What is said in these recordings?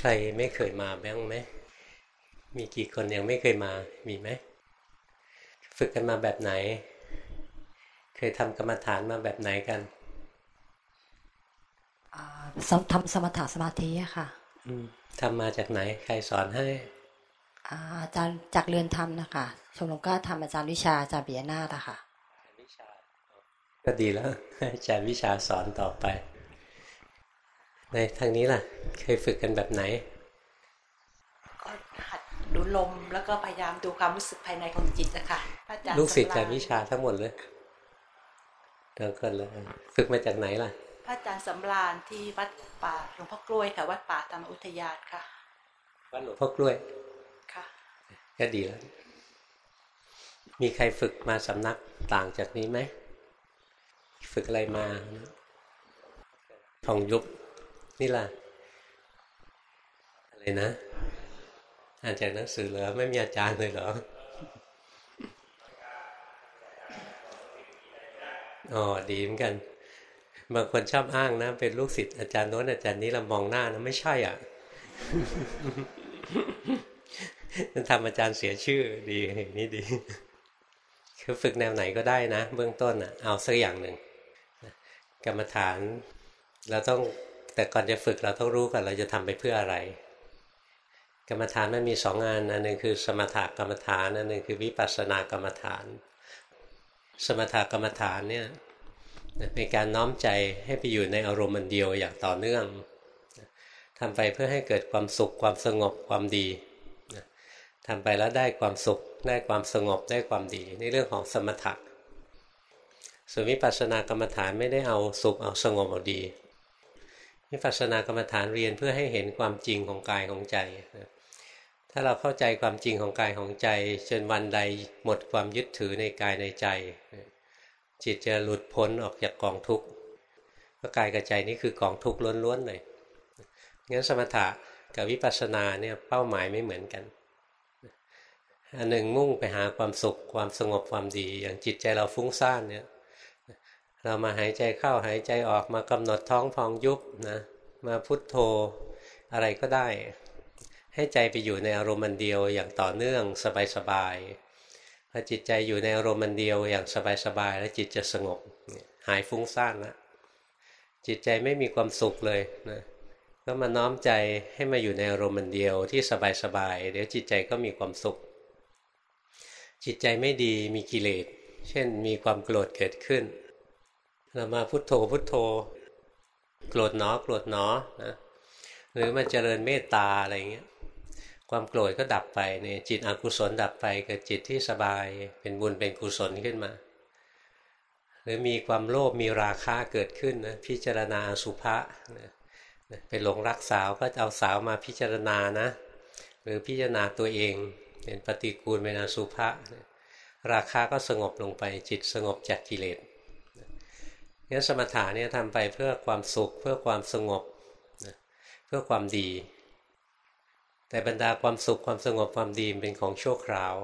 ใครไม่เคยมาบ้างไหม มีกี่คนยังไม่เคยมา มีไหม ฝึกกันมาแบบไหน เคยทำกรรมฐานมาแบบไหนกันทำสมถะสมาธิอะค่ะทำมาจากไหน ใครสอนให้อาจารย์จากเรือนธรรมนะคะชมรมก็ทำอาจารย์วิชาอาจารย์เบียนาอะค่ะก็ดีแล้วอาจารย์วิชาสอนต่อไป ในทางนี้ล่ะ เคยฝึกกันแบบไหน ก็หัดดูลมแล้วก็พยายามดูความรู้สึกภายในของจิตนะคะอาจารย์ลูกศิษย์อาจารย์วิชาทั้งหมดเลยทั้งคนเลยฝึกมาจากไหนล่ะพระอาจารย์สำราญที่วัดป่าหลวงพ่อกล้วยค่ะ วัดป่าธรรมอุทยานค่ะวัดหลวงพ่อกล้วยค่ะก็ดีแล้ว มีใครฝึกมาสำนักต่างจากนี้ไหม ฝึกอะไรมาทองยุบ นี่ล่ะอะไรนะอ่านจากหนังสือเหรอไม่มีอาจารย์เลยเหรออ๋อดีเหมือนกัน บางคนชอบอ้างนะ เป็นลูกศิษย์อาจารย์โน้นอาจารย์นี้เรามองหน้านะไม่ใช่อะมันทำอาจารย์เสียชื่อดีอย่างนี้ดี คือฝึกแนวไหนก็ได้นะ เบื้องต้นอะ เอาสักอย่างหนึ่งกรรมฐานเราต้อง แต่ก่อนจะฝึกเราต้องรู้ก่อนเราจะทำไปเพื่ออะไร กรรมฐานมันมีสองงานอันหนึ่งคือสมถกรรมฐานอันหนึ่งคือวิปัสสนากรรมฐาน สมถกรรมฐานเนี่ยเป็นการน้อมใจให้ไปอยู่ในอารมณ์มันเดียวอย่างต่อเนื่องทำไปเพื่อให้เกิดความสุขความสงบความดีทำไปแล้วได้ความสุขได้ความสงบได้ความดีในเรื่องของสมถะส่วนวิปัสสนากรรมฐานไม่ได้เอาสุขเอาสงบเอาดี วิปัสสนากรรมฐานเรียนเพื่อให้เห็นความจริงของกายของใจ ถ้าเราเข้าใจความจริงของกายของใจจนวันใดหมดความยึดถือในกายในใจ จิตจะหลุดพ้นออกจากกองทุกข์เพราะกายกับใจนี่คือกองทุกข์ล้วนๆเลยงั้นสมถะกับวิปัสสนาเนี่ยเป้าหมายไม่เหมือนกันอันหนึ่งมุ่งไปหาความสุขความสงบความดี อย่างจิตใจเราฟุ้งซ่านเนี่ย เรามาหายใจเข้าหายใจออกมากำหนดท้องพองยุบนะมาพุทโธอะไรก็ได้ ให้ใจไปอยู่ในอารมณ์เดียวอย่างต่อเนื่องสบายๆพอจิตใจอยู่ในอารมณ์เดียวอย่างสบายๆแล้วจิตจะสงบหายฟุ้งซ่านแล้วจิตใจไม่มีความสุขเลยนะก็มาน้อมใจให้มาอยู่ในอารมณ์เดียวที่สบายๆเดี๋ยวจิตใจก็มีความสุข จิตใจไม่ดีมีกิเลสเช่นมีความโกรธเกิดขึ้น เรามาพุโทโธพุโทโธ โกรธหนอโกรธหนอนะหรือมาเจริญเมตตาอะไรเงี้ย ความโกรธก็ดับไปเนี่ยจิตอกุศลดับไปเกิดจิตที่สบายเป็นบุญเป็นกุศลขึ้นมา หรือมีความโลภมีราคะเกิดขึ้นนะพิจารณาสุภะนะเป็นหลงรักสาวก็เอาสาวมาพิจารณานะ หรือพิจารณาตัวเองเป็นปฏิกูลเป็นอสุภะราคาก็สงบลงไปจิตสงบจากกิเลส งั้นสมถะเนี่ยทำไปเพื่อความสุข เพื่อความสงบนะเพื่อความดี แต่บรรดาความสุขความสงบความดีเป็นของชั่วคราว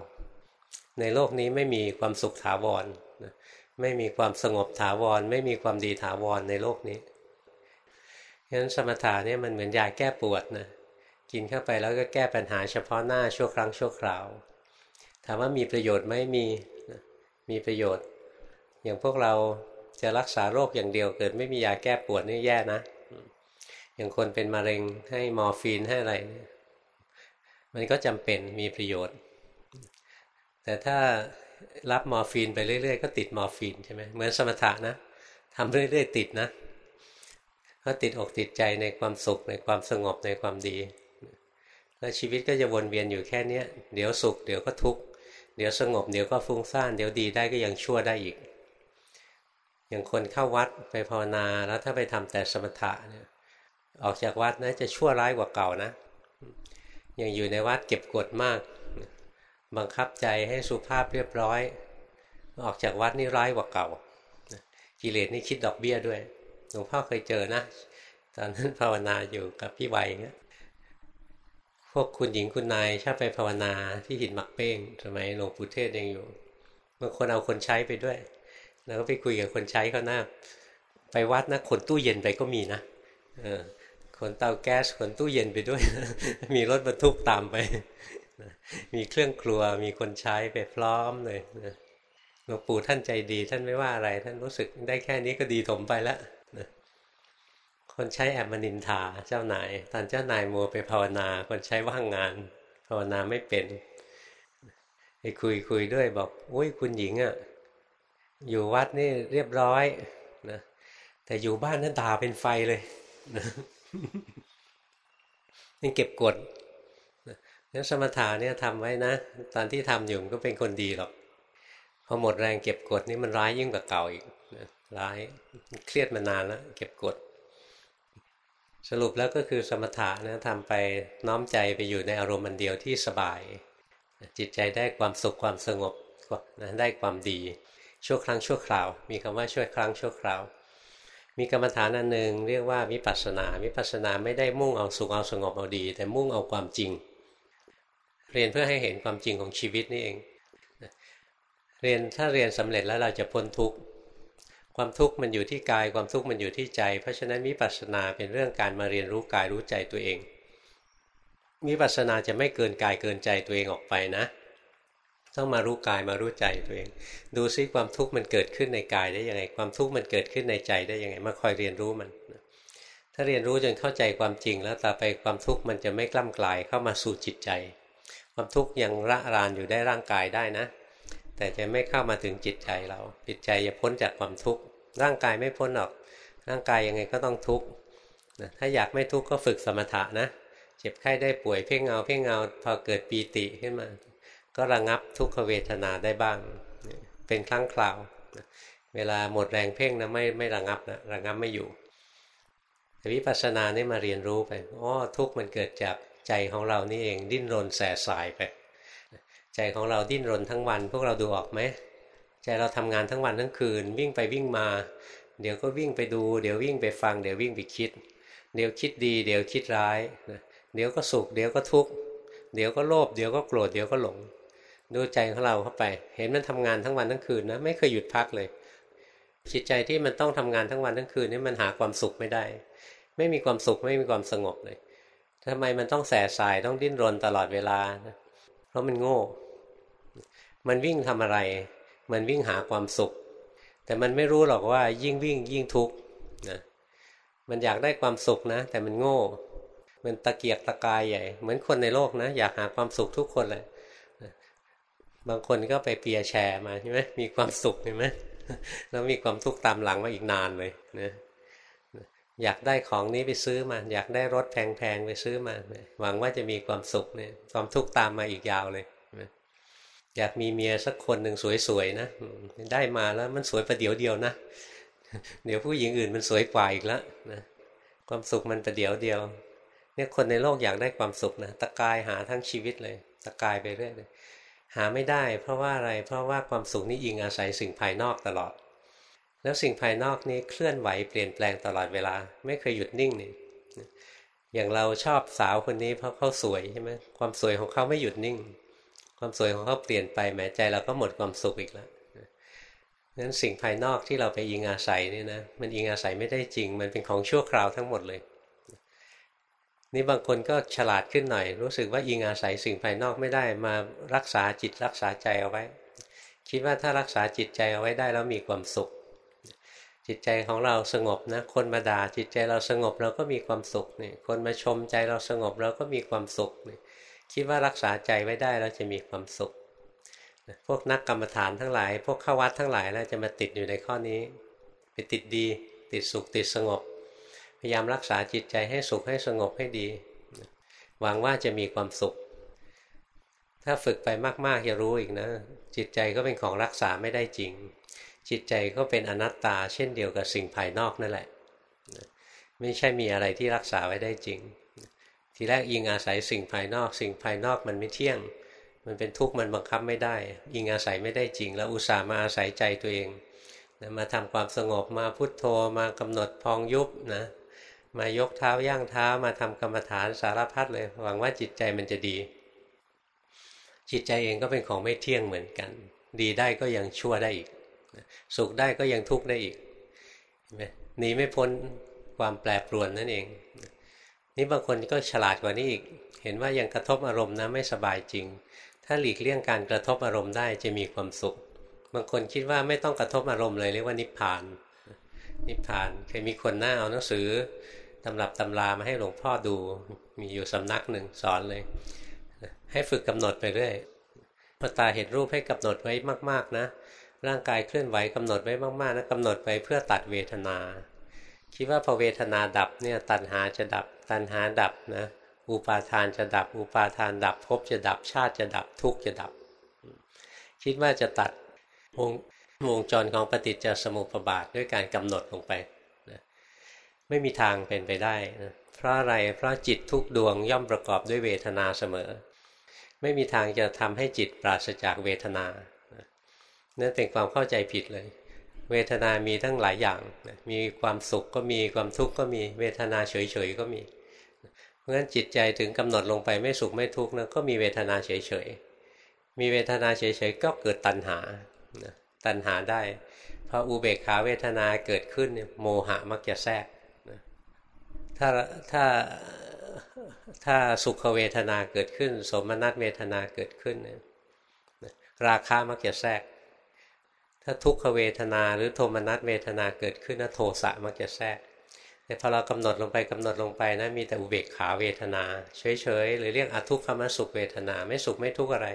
ในโลกนี้ไม่มีความสุขถาวรนะไม่มีความสงบถาวร ไม่มีความดีถาวรในโลกนี้งั้นสมถะเนี่ยมันเหมือนยาแก้ปวดนะกินเข้าไปแล้วก็แก้ปัญหาเฉพาะหน้าชั่วครั้งชั่วคราว ถามว่ามีประโยชน์ไหมมีมีประโยชน์ อย่างพวกเรา จะรักษาโรคอย่างเดียวเกิดไม่มียาแก้ปวดนี่แย่นะ อย่างคนเป็นมะเร็งให้มอร์ฟีนให้อะไร มันก็จำเป็นมีประโยชน์ แต่ถ้ารับมอร์ฟีนไปเรื่อย ๆ ก็ติดมอร์ฟีนใช่ไหมเหมือนสมถะนะทำเรื่อยๆติดนะก็ติดอกติดใจในความสุขในความสงบในความดี แล้วชีวิตก็จะวนเวียนอยู่แค่นี้เดี๋ยวสุข เดี๋ยวก็ทุกข์เดี๋ยวสงบ เดี๋ยวก็ฟุ้งซ่าน เดี๋ยวดีได้ก็ยังชั่วได้อีก อย่างคนเข้าวัดไปภาวนาแล้วถ้าไปทำแต่สมถะเนี่ยออกจากวัดนะจะชั่วร้ายกว่าเก่านะอย่างอยู่ในวัดเก็บกดมาก บังคับใจให้สุภาพเรียบร้อย ออกจากวัดนี่ร้ายกว่าเก่ากิเลสนี่คิดดอกเบี้ยด้วยหลวงพ่อเคยเจอนะ ตอนนั้นภาวนาอยู่กับพี่วัยเงี้ยพวกคุณหญิงคุณนายชอบไปภาวนาที่หินหมักเป้งสมัยหลวงปู่เทศยังอยู่บางคนเอาคนใช้ไปด้วย แล้วก็ไปคุยกับคนใช้เขาหน้า ไปวัดนะขนตู้เย็นไปก็มีนะเออขนเตาแก๊สขนตู้เย็นไปด้วย มีรถบรรทุกตามไป มีเครื่องครัวมีคนใช้ไปพร้อมเลยหลวงปู่ท่านใจดี ท่านไม่ว่าอะไร ท่านรู้สึกได้แค่นี้ก็ดีถมไปแล้วคนใช้แอบมานินทาเจ้านาย ตอนเจ้านายมัวไปภาวนา คนใช้ว่างงาน ภาวนาไม่เป็นไปคุยคุยด้วยบอกโอ้ยคุณหญิงอะ่ะ อยู่วัดนี่เรียบร้อยนะแต่อยู่บ้านนั้นด่าเป็นไฟเลยนี่เก็บกดนั้นสมถะเนี่ยทำไว้นะ ตอนที่ทำอยู่มันก็เป็นคนดีหรอกพอหมดแรงเก็บกดนี่มันร้ายยิ่งกว่าเก่าอีกร้ายเครียดมานานแล้วเก็บกด สรุปแล้วก็คือสมถะนะทำไปน้อมใจไปอยู่ในอารมณ์อันเดียวที่สบาย จิตใจได้ความสุขความสงบนะได้ความดี ชั่วครั้งชั่วคราว มีคำว่าชั่วครั้งชั่วคราว มีกรรมฐานอันหนึ่งเรียกว่าวิปัสสนาวิปัสสนาไม่ได้มุ่งเอาสุขเอาสงบเอาดี แต่มุ่งเอาความจริง เรียนเพื่อให้เห็นความจริงของชีวิตนี่เอง เรียนถ้าเรียนสำเร็จแล้วเราจะพ้นทุกข์ความทุกข์มันอยู่ที่กายความทุกข์มันอยู่ที่ใจ เพราะฉะนั้นวิปัสสนาเป็นเรื่องการมาเรียนรู้กายรู้ใจตัวเองวิปัสสนาจะไม่เกินกายเกินใจตัวเองออกไปนะ ต้องมารู้กายมารู้ใจตัวเอง ดูซิความทุกข์มันเกิดขึ้นในกายได้ยังไง ความทุกข์มันเกิดขึ้นในใจได้ยังไง มาคอยเรียนรู้มัน ถ้าเรียนรู้จนเข้าใจความจริงแล้วต่อไปความทุกข์มันจะไม่กล้ำกลายเข้ามาสู่จิตใจ ความทุกข์ยังระรานอยู่ได้ร่างกายได้นะ แต่จะไม่เข้ามาถึงจิตใจเราจิตใจจะพ้นจากความทุกข์ร่างกายไม่พ้นหรอก ร่างกายยังไงก็ต้องทุกข์ถ้าอยากไม่ทุกข์ก็ฝึกสมถะนะ เจ็บไข้ได้ป่วยเพ่งเงาเพ่งเงาพอเกิดปีติขึ้นมา ก็ระงับทุกขเวทนาได้บ้าง เป็นครั้งคราว เวลาหมดแรงเพ่งนะไม่ไม่ระงับนะระงับไม่อยู่แต่วิปัสสนานี่มาเรียนรู้ไปอ๋อทุกมันเกิดจากใจของเรานี่เองดิ้นรนแสสายไป ใจของเราดิ้นรนทั้งวัน พวกเราดูออกไหมใจเราทำงานทั้งวันทั้งคืน วิ่งไปวิ่งมา เดี๋ยวก็วิ่งไปดู เดี๋ยววิ่งไปฟัง เดี๋ยววิ่งไปคิด เดี๋ยวคิดดี เดี๋ยวคิดร้าย เดี๋ยวก็สุข เดี๋ยวก็ทุกข์ เดี๋ยวก็โลภ เดี๋ยวก็โกรธ เดี๋ยวก็หลง ดูใจของเราเข้าไป เห็นมันทำงานทั้งวันทั้งคืนนะไม่เคยหยุดพักเลย จิตใจที่มันต้องทำงานทั้งวันทั้งคืนนี่มันหาความสุขไม่ได้ ไม่มีความสุขไม่มีความสงบเลยทำไมมันต้องแสสายต้องดิ้นรนตลอดเวลา เพราะมันโง่ มันวิ่งทำอะไร มันวิ่งหาความสุข แต่มันไม่รู้หรอกว่ายิ่งวิ่งยิ่งทุกข์นะมันอยากได้ความสุขนะ แต่มันโง่ มันตะเกียกตะกายใหญ่ เหมือนคนในโลกนะ อยากหาความสุขทุกคนเลย บางคนก็ไปเปียแชร์มาใช่ไหมมีความสุขเห็นไหมแล้วมีความทุกข์ตามหลังมาอีกนานเลยนะอยากได้ของนี้ไปซื้อมา อยากได้รถแพงๆไปซื้อมา หวังว่าจะมีความสุขเนี่ยความทุกข์ตามมาอีกยาวเลยอยากมีเมียสักคนหนึ่งสวยๆนะได้มาแล้วมันสวยประเดี๋ยวเดียวนะเดี๋ยวผู้หญิงอื่นมันสวยกว่าอีกแล้วนะความสุขมันประเดี๋ยวเดียว เนี่ยคนในโลกอยากได้ความสุขนะตะกายหาทั้งชีวิตเลย ตะกายไปเรื่อยเลย หาไม่ได้ เพราะว่าอะไรเพราะว่าความสุขนี้อิงอาศัยสิ่งภายนอกตลอด แล้วสิ่งภายนอกนี้เคลื่อนไหวเปลี่ยนแปลงตลอดเวลา ไม่เคยหยุดนิ่งนี่อย่างเราชอบสาวคนนี้เพราะเขาสวยใช่ไหมความสวยของเขาไม่หยุดนิ่ง ความสวยของเขาเปลี่ยนไปแม้ใจเราก็หมดความสุขอีกแล้วนั้นสิ่งภายนอกที่เราไปอิงอาศัยนี่นะมันอิงอาศัยไม่ได้จริง มันเป็นของชั่วคราวทั้งหมดเลย นี่บางคนก็ฉลาดขึ้นหน่อย รู้สึกว่าอิงอาศัยสิ่งภายนอกไม่ได้มารักษาจิตรักษาใจเอาไว้ คิดว่าถ้ารักษาจิตใจเอาไว้ได้แล้วมีความสุข จิตใจของเราสงบนะ คนมาด่าจิตใจเราสงบเราก็มีความสุขนี่คนมาชมใจเราสงบเราก็มีความสุขนี่คิดว่ารักษาใจไว้ได้แล้วจะมีความสุขพวกนักกรรมฐานทั้งหลาย พวกเข้าวัดทั้งหลายแล้วจะมาติดอยู่ในข้อนี้ ไปติดดี ติดสุขติดสงบ ยายามรักษาจิตใจให้สุขให้สงบให้ดี หวังว่าจะมีความสุข ถ้าฝึกไปมากๆจะรู้อีกนะ จิตใจก็เป็นของรักษาไม่ได้จริง จิตใจก็เป็นอนัตตา เช่นเดียวกับสิ่งภายนอกนั่นแหละ ไม่ใช่มีอะไรที่รักษาไว้ได้จริง ทีแรกยิงอาศัยสิ่งภายนอก สิ่งภายนอกมันไม่เที่ยง มันเป็นทุกข์มันบังคับไม่ได้ยิงอาศัยไม่ได้จริง แล้วอุตส่าห์มาอาศัยใจตัวเองมาทำความสงบมาพุทโธมากำหนดพองยุบนะ มายกเท้าย่างเท้ามาทำกรรมฐานสารพัดเลย หวังว่าจิตใจมันจะดี จิตใจเองก็เป็นของไม่เที่ยงเหมือนกัน ดีได้ก็ยังชั่วได้อีก สุขได้ก็ยังทุกข์ได้อีกหนีไม่พ้นความแปรปรวนนั่นเอง นี่บางคนก็ฉลาดกว่านี้อีก เห็นว่ายังกระทบอารมณ์นะไม่สบายจริง ถ้าหลีกเลี่ยงการกระทบอารมณ์ได้จะมีความสุข บางคนคิดว่าไม่ต้องกระทบอารมณ์เลยเรียกว่านิพพาน นิพพานเคยมีคนหน้าเอาหนังสือ ตำรับตำรามาให้หลวงพ่อดู มีอยู่สำนักหนึ่งสอนเลย ให้ฝึกกำหนดไปเรื่อยพอตาเห็นรูปให้กำหนดไว้มาก ๆนะ ร่างกายเคลื่อนไหวกำหนดไว้มากๆนะกำหนดไปเพื่อตัดเวทนา คิดว่าพอเวทนาดับเนี่ยตัณหาจะดับ ตัณหาดับนะ อุปาทานจะดับ อุปาทานดับภพจะดับชาติจะดับทุกข์จะดับ คิดว่าจะตัดวงวงจรของปฏิจจสมุปบาทด้วยการกำหนดลงไป ไม่มีทางเป็นไปได้นะเพราะอะไรเพราะจิตทุกดวงย่อมประกอบด้วยเวทนาเสมอ ไม่มีทางจะทำให้จิตปราศจากเวทนานั่นเป็นความเข้าใจผิดเลย เวทนามีทั้งหลายอย่าง มีความสุขก็มีความทุกข์ก็มีเวทนาเฉยๆก็มี เพราะฉะนั้นจิตใจถึงกำหนดลงไปไม่สุขไม่ทุกข์นะก็มีเวทนาเฉยๆ มีเวทนาเฉยๆก็เกิดตัณหา ตัณหาได้พออุเบกขาเวทนาเกิดขึ้นโมหะมักจะแทรก ถ้าถ้าถ้าสุขเวทนาเกิดขึ้น สมนัตเวทนาเกิดขึ้น ราคะมักจะแทรก ถ้าทุกขเวทนาหรือโทมนัตเวทนาเกิดขึ้นนะโทสะมักจะแทรกแต่พอเรากำหนดลงไปกำหนดลงไปนะมีแต่อุเบกขาเวทนา เฉยๆ หรือเรียกอทุกขมสุขเวทนา ไม่สุขไม่ทุกข์อะไร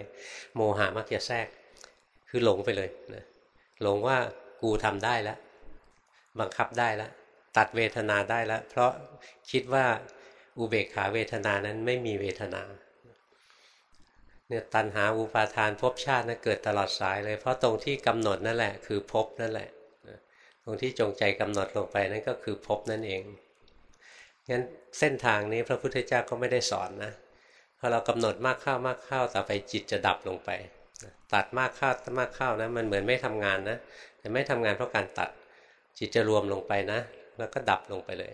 โมหะมักจะแทรก คือหลงไปเลยนะหลงว่ากูทำได้แล้วบังคับได้แล้ว ตัดเวทนาได้แล้ว เพราะคิดว่าอุเบกขาเวทนานั้นไม่มีเวทนาเนี่ยตัณหาอุปาทานภพชาตินะเกิดตลอดสายเลย เพราะตรงที่กำหนดนั่นแหละ คือภพนั่นแหละ ตรงที่จงใจกำหนดลงไปนั่นก็คือภพนั่นเองงั้นเส้นทางนี้พระพุทธเจ้าก็ไม่ได้สอนนะพอเรากำหนดมากเข้ามากเข้าต่อไปจิตจะดับลงไป ตัดมากเข้ามากเข้านะมันเหมือนไม่ทำงานนะแต่ไม่ทำงานเพราะการตัดจิตจะรวมลงไปนะ แล้วก็ดับลงไปเลย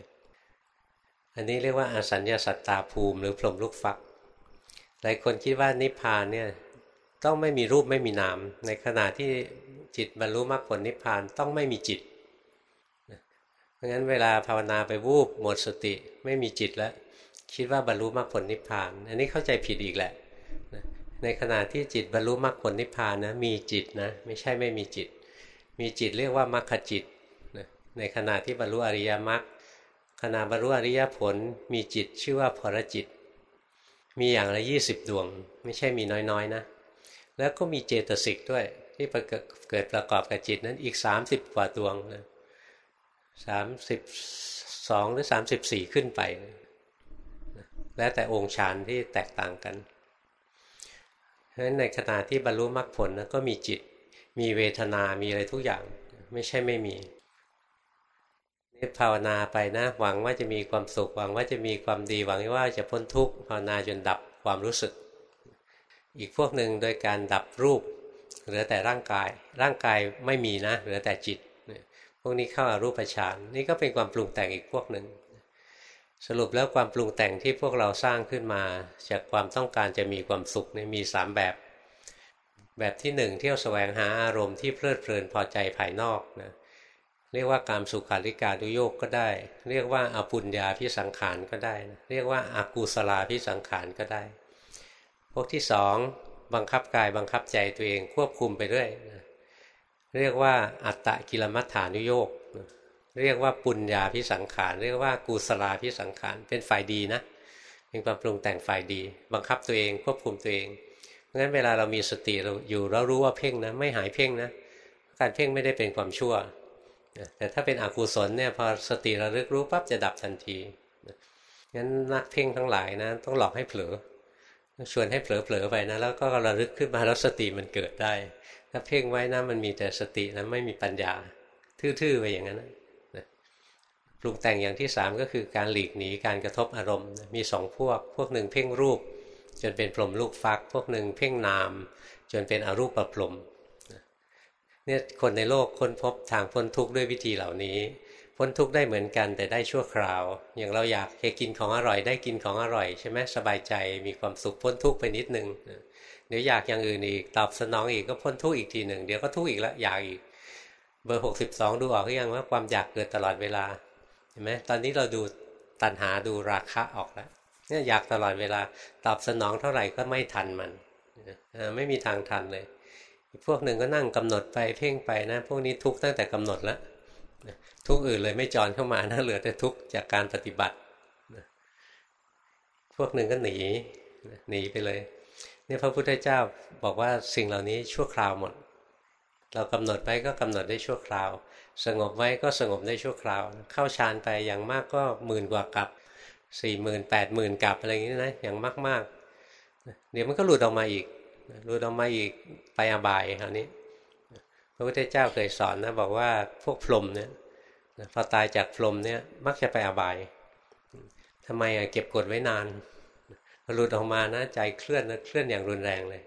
อันนี้เรียกว่าอาสัญญาสัตตาภูมิหรือพรหมลูกฟัก หลายคนคิดว่านิพพานเนี่ยต้องไม่มีรูปไม่มีนาม ในขณะที่จิตบรรลุมรรคผลนิพพานต้องไม่มีจิตเพราะงั้นเวลาภาวนาไปวูบหมดสติไม่มีจิตแล้ว คิดว่าบรรลุมรรคผลนิพพาน อันนี้เข้าใจผิดอีกแหละในขณะที่จิตบรรลุมรรคผลนิพพานนะมีจิตนะไม่ใช่ไม่มีจิต มีจิตเรียกว่ามรรคจิต ในขณะที่บรรลุอริยมรรคขณะบรรลุอริยผลมีจิตชื่อว่าพรจิต มีอย่างละยี่สิบดวง ไม่ใช่มีน้อยๆนะ แล้วก็มีเจตสิกด้วย ที่เกิดประกอบกับจิตนั้นอีกสามสิบกว่าดวงนะสามสิบสองหรือสามสิบสี่ขึ้นไป แล้วแต่องค์ฌานที่แตกต่างกันเพราะฉะนั้นในขณะที่บรรลุมรรคผลนะก็มีจิต มีเวทนา มีอะไรทุกอย่าง ไม่ใช่ไม่มี นี่ภาวนาไปนะ หวังว่าจะมีความสุขหวังว่าจะมีความดีหวังว่าจะพ้นทุกข์ภาวนาจนดับความรู้สึก อีกพวกหนึ่งโดยการดับรูป เหลือแต่ร่างกาย ร่างกายไม่มีนะ เหลือแต่จิต พวกนี้เข้าอารูปฌานนี่ก็เป็นความปรุงแต่งอีกพวกหนึ่งสรุปแล้วความปรุงแต่งที่พวกเราสร้างขึ้นมา จากความต้องการจะมีความสุขนี่มีสามแบบ แบบที่หนึ่งเที่ยวแสวงหาอารมณ์ที่เพลิดเพลินพอใจภายนอกนะ เรียกว่าการสุขาริการุโยกก็ได้ เรียกว่าอาปุญญาพิสังขารก็ได้นะเรียกว่าอากูสลาพิสังขารก็ได้ พวกที่สองบังคับกายบังคับใจตัวเองควบคุมไปเรื่อยเรียกว่าอัตตะกิลมัฏฐานุโยกเรียกว่าปุญญาพิสังขาร เรียกว่ากุศลาพิสังขาร เป็นฝ่ายดีนะเป็นความปรุงแต่งฝ่ายดี บังคับตัวเองควบคุมตัวเองเพราะฉะนั้นเวลาเรามีสติเราอยู่เรารู้ว่าเพ่งนะไม่หายเพ่งนะการเพ่งไม่ได้เป็นความชั่ว แต่ถ้าเป็นอกุศลเนี่ยพอสติระลึกรู้ปั๊บจะดับทันทีงั้นนักเพ่งทั้งหลายนะต้องหลอกให้เผลอชวนให้เผลอๆไปนะแล้วก็ระลึกขึ้นมาแล้วสติมันเกิดได้ ถ้าเพ่งไว้นะมันมีแต่สตินะไม่มีปัญญา ทื่อๆไปอย่างนั้นนะปรุงแต่งอย่างที่สามก็คือการหลีกหนีการกระทบอารมณ์มีสองพวก พวกหนึ่งเพ่งรูป จนเป็นพรมลูกฟัก พวกหนึ่งเพ่งนาม จนเป็นอรูปประพรม เนี่ยคนในโลกค้นพบทางพ้นทุกข์ด้วยวิธีเหล่านี้ พ้นทุกข์ได้เหมือนกันแต่ได้ชั่วคราว อย่างเราอยากจะกินของอร่อยได้กินของอร่อยใช่ไหมสบายใจมีความสุขพ้นทุกข์ไปนิดนึงเดี๋ยวอยากอย่างอื่นอีกตอบสนองอีกก็พ้นทุกข์อีกทีหนึ่งเดี๋ยวก็ทุกข์อีกแล้วอยากอีก เบอร์หกสิบสองดูออกหรือยังว่าความอยากเกิดตลอดเวลาเห็นไหมตอนนี้เราดูตัณหาดูราคะออกแล้วเนี่ยอยากตลอดเวลาตอบสนองเท่าไหร่ก็ไม่ทันมันไม่มีทางทันเลย พวกหนึ่งก็นั่งกำหนดไปเพ่งไปนะ พวกนี้ทุกตั้งแต่กำหนดแล้วทุกอื่นเลยไม่จอนเข้ามานะเหลือแต่ทุกจากการปฏิบัติพวกหนึ่งก็หนีหนีไปเลยนี่พระพุทธเจ้าบอกว่าสิ่งเหล่านี้ชั่วคราวหมด เรากำหนดไว้ก็กำหนดได้ชั่วคราว สงบไว้ก็สงบได้ชั่วคราว เข้าฌานไปอย่างมากก็หมื่นกว่ากับสี่หมื่นแปดหมื่นกับอะไรอย่างนี้นะอย่างมากๆเดี๋ยวมันก็หลุดออกมาอีก หลุดออกมาอีกไปอบายคราวนี้พระพุทธเจ้าเคยสอนนะบอกว่าพวกพรหมเนี่ยพอตายจากพรหมเนี่ยมักจะไปอบายทำไมเก็บกดไว้นานหลุดออกมานะใจเคลื่อนนะเคลื่อนอย่างรุนแรงเลย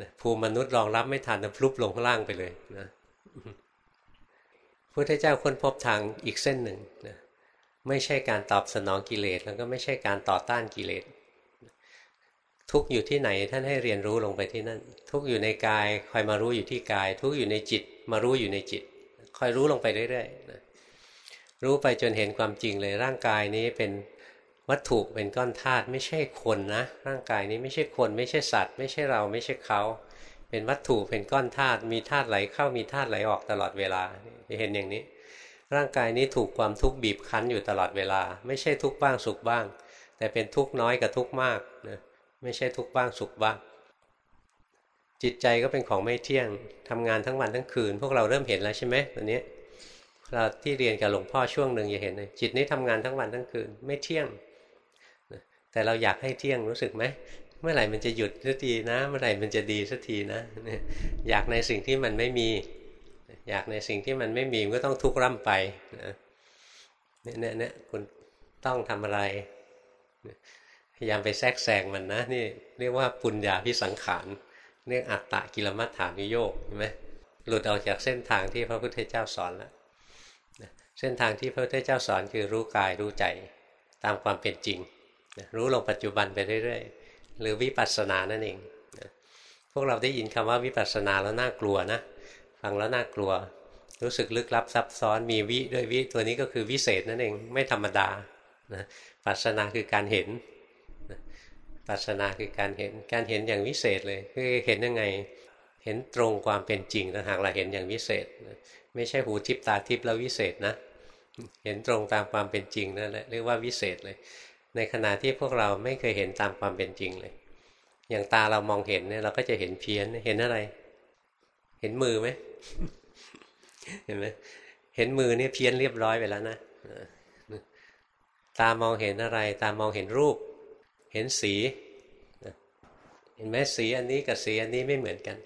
นะภูมิมนุษย์รองรับไม่ทันนะพลุบลงข้างล่างไปเลยนะพระพุทธเจ้าค้นพบทางอีกเส้นหนึ่งนะไม่ใช่การตอบสนองกิเลสแล้วก็ไม่ใช่การต่อต้านกิเลส ทุกอยู่ที่ไหนท่านให้เรียนรู้ลงไปที่นั่น ทุกอยู่ในกายคอยมารู้อยู่ที่กาย ทุกอยู่ในจิต มารู้อยู่ในจิต คอยรู้ลงไปเรื่อยๆนะรู้ไปจนเห็นความจริงเลยร่างกายนี้เป็นวัตถุเป็นก้อนธาตุไม่ใช่คนนะ ร่างกายนี้ไม่ใช่คนไม่ใช่สัตว์ ไม่ใช่เราไม่ใช่เขา เป็นวัตถุเป็นก้อนธาตุมีธาตุไหลเข้ามีธาตุไหลออกตลอดเวลาเห็นอย่างนี้ ร่างกายนี้ถูกความทุกข์บีบคั้นอยู่ตลอดเวลา ไม่ใช่ทุกข์บ้างสุขบ้าง แต่เป็นทุกข์น้อยกับทุกข์มากนะ ไม่ใช่ทุกข์บ้างสุขบ้าง จิตใจก็เป็นของไม่เที่ยงทำงานทั้งวันทั้งคืน พวกเราเริ่มเห็นแล้วใช่ไหมตอนนี้เราที่เรียนกับหลวงพ่อช่วงหนึ่งจะเห็นเลยจิตนี้ทำงานทั้งวันทั้งคืน ไม่เที่ยง แต่เราอยากให้เที่ยงรู้สึกไหมเมื่อไหร่มันจะหยุดสักทีนะ เมื่อไหร่มันจะดีสักทีนะอยากในสิ่งที่มันไม่มี อยากในสิ่งที่มันไม่มีก็ต้องทุกข์ร่ำไปนะเนี่ยเนี่ยคุณต้องทำอะไร พยายามไปแทรกแซงมันนะนี่เรียกว่าปุญญาพิสังขารเรียกอัตตะกิลมัฏฐานิโยกใช่ไหมหลุดออกจากเส้นทางที่พระพุทธเจ้าสอนแล้วเส้นทางที่พระพุทธเจ้าสอนคือรู้กายรู้ใจตามความเป็นจริง รู้ลงปัจจุบันไปเรื่อยๆ หรือวิปัสสนานั่นเองพวกเราได้ยินคำว่าวิปัสสนาแล้วน่ากลัวนะฟังแล้วน่ากลัว รู้สึกลึกลับซับซ้อนมีวิด้วยวิตัวนี้ก็คือวิเศษนั่นเองไม่ธรรมดานะปัสสนาคือการเห็น ปัสนาคือการเห็นการเห็นอย่างวิเศษเลย คือเห็นยังไงเห็นตรงความเป็นจริงต่หากเราเห็นอย่างวิเศษ ไม่ใช่หูทิพตาทิพแล้ววิเศษนะเห็นตรงตามความเป็นจริงนั่นแหละเรียกว่าวิเศษเลย ในขณะที่พวกเราไม่เคยเห็นตามความเป็นจริงเลย อย่างตาเรามองเห็นเนี่ยเราก็จะเห็นเพี้ยนเห็นอะไร เห็นมือไหมเห็นไหมเห็นมือเนี่ยเพี้ยนเรียบร้อยไปแล้วนะตามองเห็นอะไร ตามองเห็นรูป เห็นสีเห็นไหมสีอันนี้กับสีอันนี้ไม่เหมือนกัน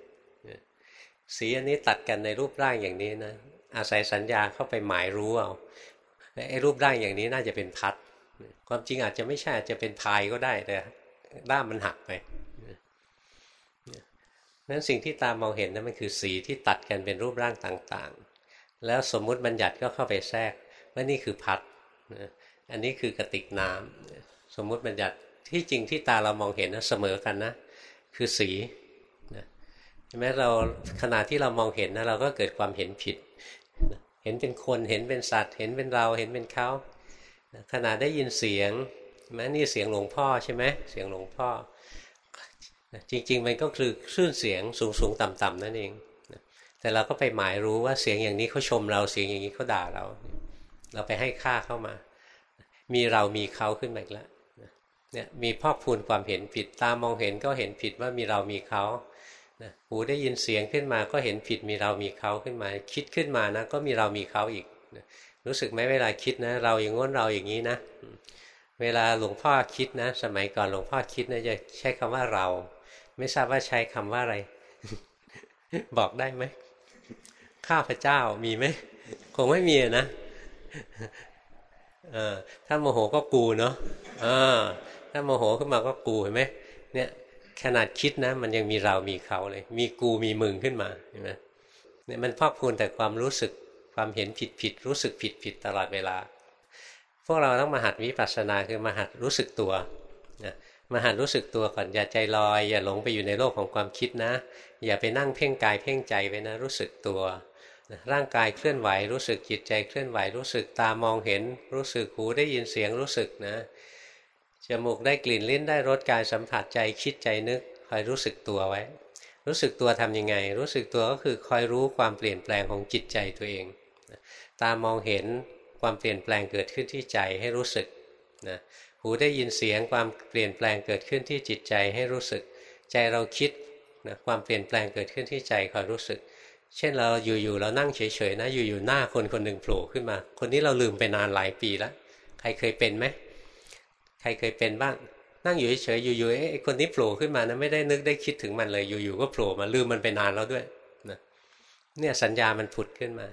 สีอันนี้ตัดกันในรูปร่างอย่างนี้นะ อาศัยสัญญาเข้าไปหมายรู้เอาไอ้รูปร่างอย่างนี้น่าจะเป็นพัด ความจริงอาจจะไม่ใช่อาจจะเป็นพายก็ได้แต่ด้ามมันหักไปนั้นสิ่งที่ตามองเห็นนั้นมันคือสีที่ตัดกันเป็นรูปร่างต่างๆ แล้วสมมุติบัญญัติก็เข้าไปแทรกว่านี่คือพัด อันนี้คือกระติกน้ำสมมุติบัญญัติ ที่จริงที่ตาเรามองเห็นนะเสมอกันนะ คือสีใช่ไหมเราขณะที่เรามองเห็นนะเราก็เกิดความเห็นผิด เห็นเป็นคนเห็นเป็นสัตว์ เห็นเป็นเราเห็นเป็นเขาขณะได้ยินเสียงแม้นี่เสียงหลวงพ่อใช่ไหมเสียงหลวงพ่อ จริง ๆ มันก็คือคลื่นเสียงสูงสูงต่ำต่ำนั่นเองแต่เราก็ไปหมายรู้ว่าเสียงอย่างนี้เขาชมเราเสียงอย่างนี้เขาด่าเรา เราไปให้ค่าเข้ามา มีเรามีเขาขึ้นมาอีกแล้ว เนี่ยมีพอกพูนความเห็นผิดตามองเห็นก็เห็นผิดว่ามีเรามีเขาหูได้ยินเสียงขึ้นมาก็เห็นผิดมีเรามีเขาขึ้นมา คิดขึ้นมานะก็มีเรามีเขาอีกรู้สึกไหมเวลาคิดนะ เราอย่างง้นเราอย่างนี้นะ เวลาหลวงพ่อคิดนะ สมัยก่อนหลวงพ่อคิดนะจะใช้คำว่าเรา ไม่ทราบว่าใช้คำว่าอะไร บอกได้ไหมข้าพเจ้ามีไหมคงไม่มีนะเออถ้าโมโหก็กูเนาะ ถ้าโมโหขึ้นมาก็กูเห็นไหมเนี่ยขนาดคิดนะ มันยังมีเรามีเขาเลย มีกูมีมึงขึ้นมาเห็นไหมเนี่ยมันพอกพูนแต่ความรู้สึกความเห็นผิดผิดรู้สึกผิดผิดตลอดเวลา พวกเราต้องมาหัดวิปัสสนาคือมาหัดรู้สึกตัวนะมาหัดรู้สึกตัวก่อนอย่าใจลอย อย่าหลงไปอยู่ในโลกของความคิดนะ อย่าไปนั่งเพ่งกายเพ่งใจไว้นะรู้สึกตัวร่างกายเคลื่อนไหวรู้สึกจิตใจเคลื่อนไหวรู้สึกตามองเห็น รู้สึกหูได้ยินเสียงรู้สึกนะ จมูกได้กลิ่นลิ้นได้รสกายสัมผัสใจคิดใจนึกคอยรู้สึกตัวไว้ รู้สึกตัวทํำยังไง รู้สึกตัวก็คือคอยรู้ความเปลี่ยนแปลงของจิตใจตัวเอง ตามองเห็นความเปลี่ยนแปลงเกิดขึ้นที่ใจให้รู้สึกนะหูได้ยินเสียงความเปลี่ยนแปลงเกิดขึ้นที่จิตใจให้รู้สึก ใจเราคิดนะความเปลี่ยนแปลงเกิดขึ้นที่ใจคอยรู้สึก เช่นเราอยู่ๆเรานั่งเฉยๆนะอยู่ๆหน้าคนคนหนึ่งโผล่ขึ้นมา คนนี้เราลืมไปนานหลายปีแล้วใครเคยเป็นไหม ใครเคยเป็นบ้างนั่งอยู่เฉยๆอยู่ๆไอ้คนนี้โผล่ขึ้นมานะไม่ได้นึกได้คิดถึงมันเลยอยู่ๆก็โผล่มาลืมมันไปนานแล้วด้วยนะเนี่ยสัญญามันผุดขึ้นมา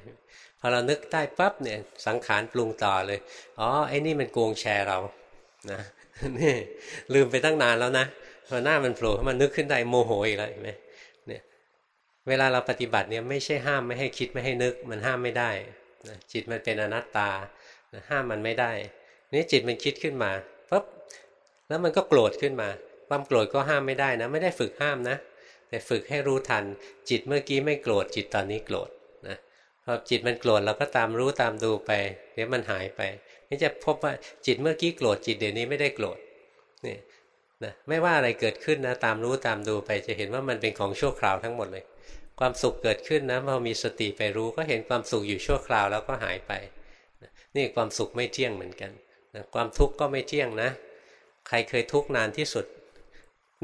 พอเรานึกได้ปั๊บเนี่ยสังขารปรุงต่อเลยอ๋อไอ้นี่มันโกงแชร์เรานะนี่ลืมไปตั้งนานแล้วนะพอหน้ามันโผล่มันนึกขึ้นได้โมโหอีกแล้วเห็นไหมเนี่ยเวลาเราปฏิบัติเนี่ยไม่ใช่ห้ามไม่ให้คิดไม่ให้นึกมันห้ามไม่ได้นะจิตมันเป็นอนัตตานะห้ามมันไม่ได้นี่จิตมันคิดขึ้นมา แล้วมันก็โกรธขึ้นมา ความโกรธก็ห้ามไม่ได้นะ ไม่ได้ฝึกห้ามนะ แต่ฝึกให้รู้ทัน จิตเมื่อกี้ไม่โกรธ จิตตอนนี้โกรธนะพอจิตมันโกรธเราก็ตามรู้ตามดูไปเดี๋ยวมันหายไปนี่จะพบว่าจิตเมื่อกี้โกรธจิตเดี๋ยวนี้ไม่ได้โกรธนี่นะไม่ว่าอะไรเกิดขึ้นนะ ตามรู้ตามดูไปจะเห็นว่ามันเป็นของชั่วคราวทั้งหมดเลย ความสุขเกิดขึ้นนะพอมีสติไปรู้ก็เห็นความสุขอยู่ชั่วคราวแล้วก็หายไป นี่ความสุขไม่เที่ยงเหมือนกันนะความทุกข์ก็ไม่เที่ยงนะ ใครเคยทุกข์นานที่สุด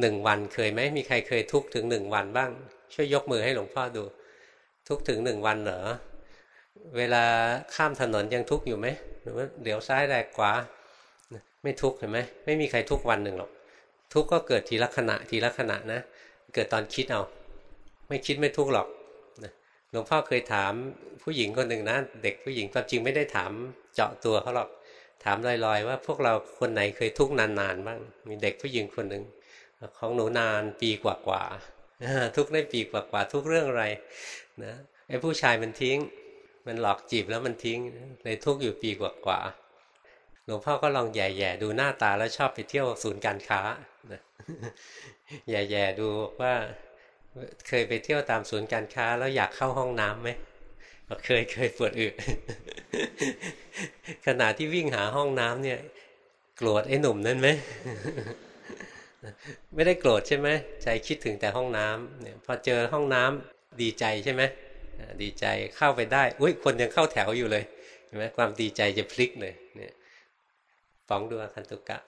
หนึ่งวันเคยไหมมีใครเคยทุกข์ถึงหนึ่งวันบ้าง ช่วยยกมือให้หลวงพ่อดู ทุกข์ถึงหนึ่งวันเหรอเวลาข้ามถนนยังทุกข์อยู่ไหมหรือว่าเดี๋ยวซ้ายแรกขวาไม่ทุกข์เห็นไหมไม่มีใครทุกวันหนึ่งหรอกทุกก็เกิดทีละขณะทีละขณะนะ เกิดตอนคิดเอา ไม่คิดไม่ทุกหรอกหลวงพ่อเคยถามผู้หญิงคนหนึ่งนะ เด็กผู้หญิงความจริงไม่ได้ถามเจาะตัวเขาหรอก ถามลอยๆ ว่าพวกเราคนไหนเคยทุกข์นานๆบ้างมีเด็กผู้หญิงคนหนึ่งของหนูนานปีกว่าๆทุกได้ปีกว่าๆทุกเรื่องอะไรนะไอ้ผู้ชายมันทิ้ง มันหลอกจีบแล้วมันทิ้งเลยทุกอยู่ปีกว่าๆหลวงพ่อก็ลองแย่ๆดูหน้าตาแล้วชอบไปเที่ยวศูนย์การค้าแย่ๆดูว่า เคยไปเที่ยวตามศูนย์การค้าแล้วอยากเข้าห้องน้ำไหม เคยเคยปวดอึขณะที่วิ่งหาห้องน้ำเนี่ย โกรธไอ้หนุ่มนั่นไหมไม่ได้โกรธใช่ไหมใจคิดถึงแต่ห้องน้ำเนี่ยพอเจอห้องน้ำดีใจใช่ไหมดีใจเข้าไปได้อุ้ยคนยังเข้าแถวอยู่เลยเห็นไหมความดีใจจะพลิกเลยเนี่ยฟ้องดูคันตุกะ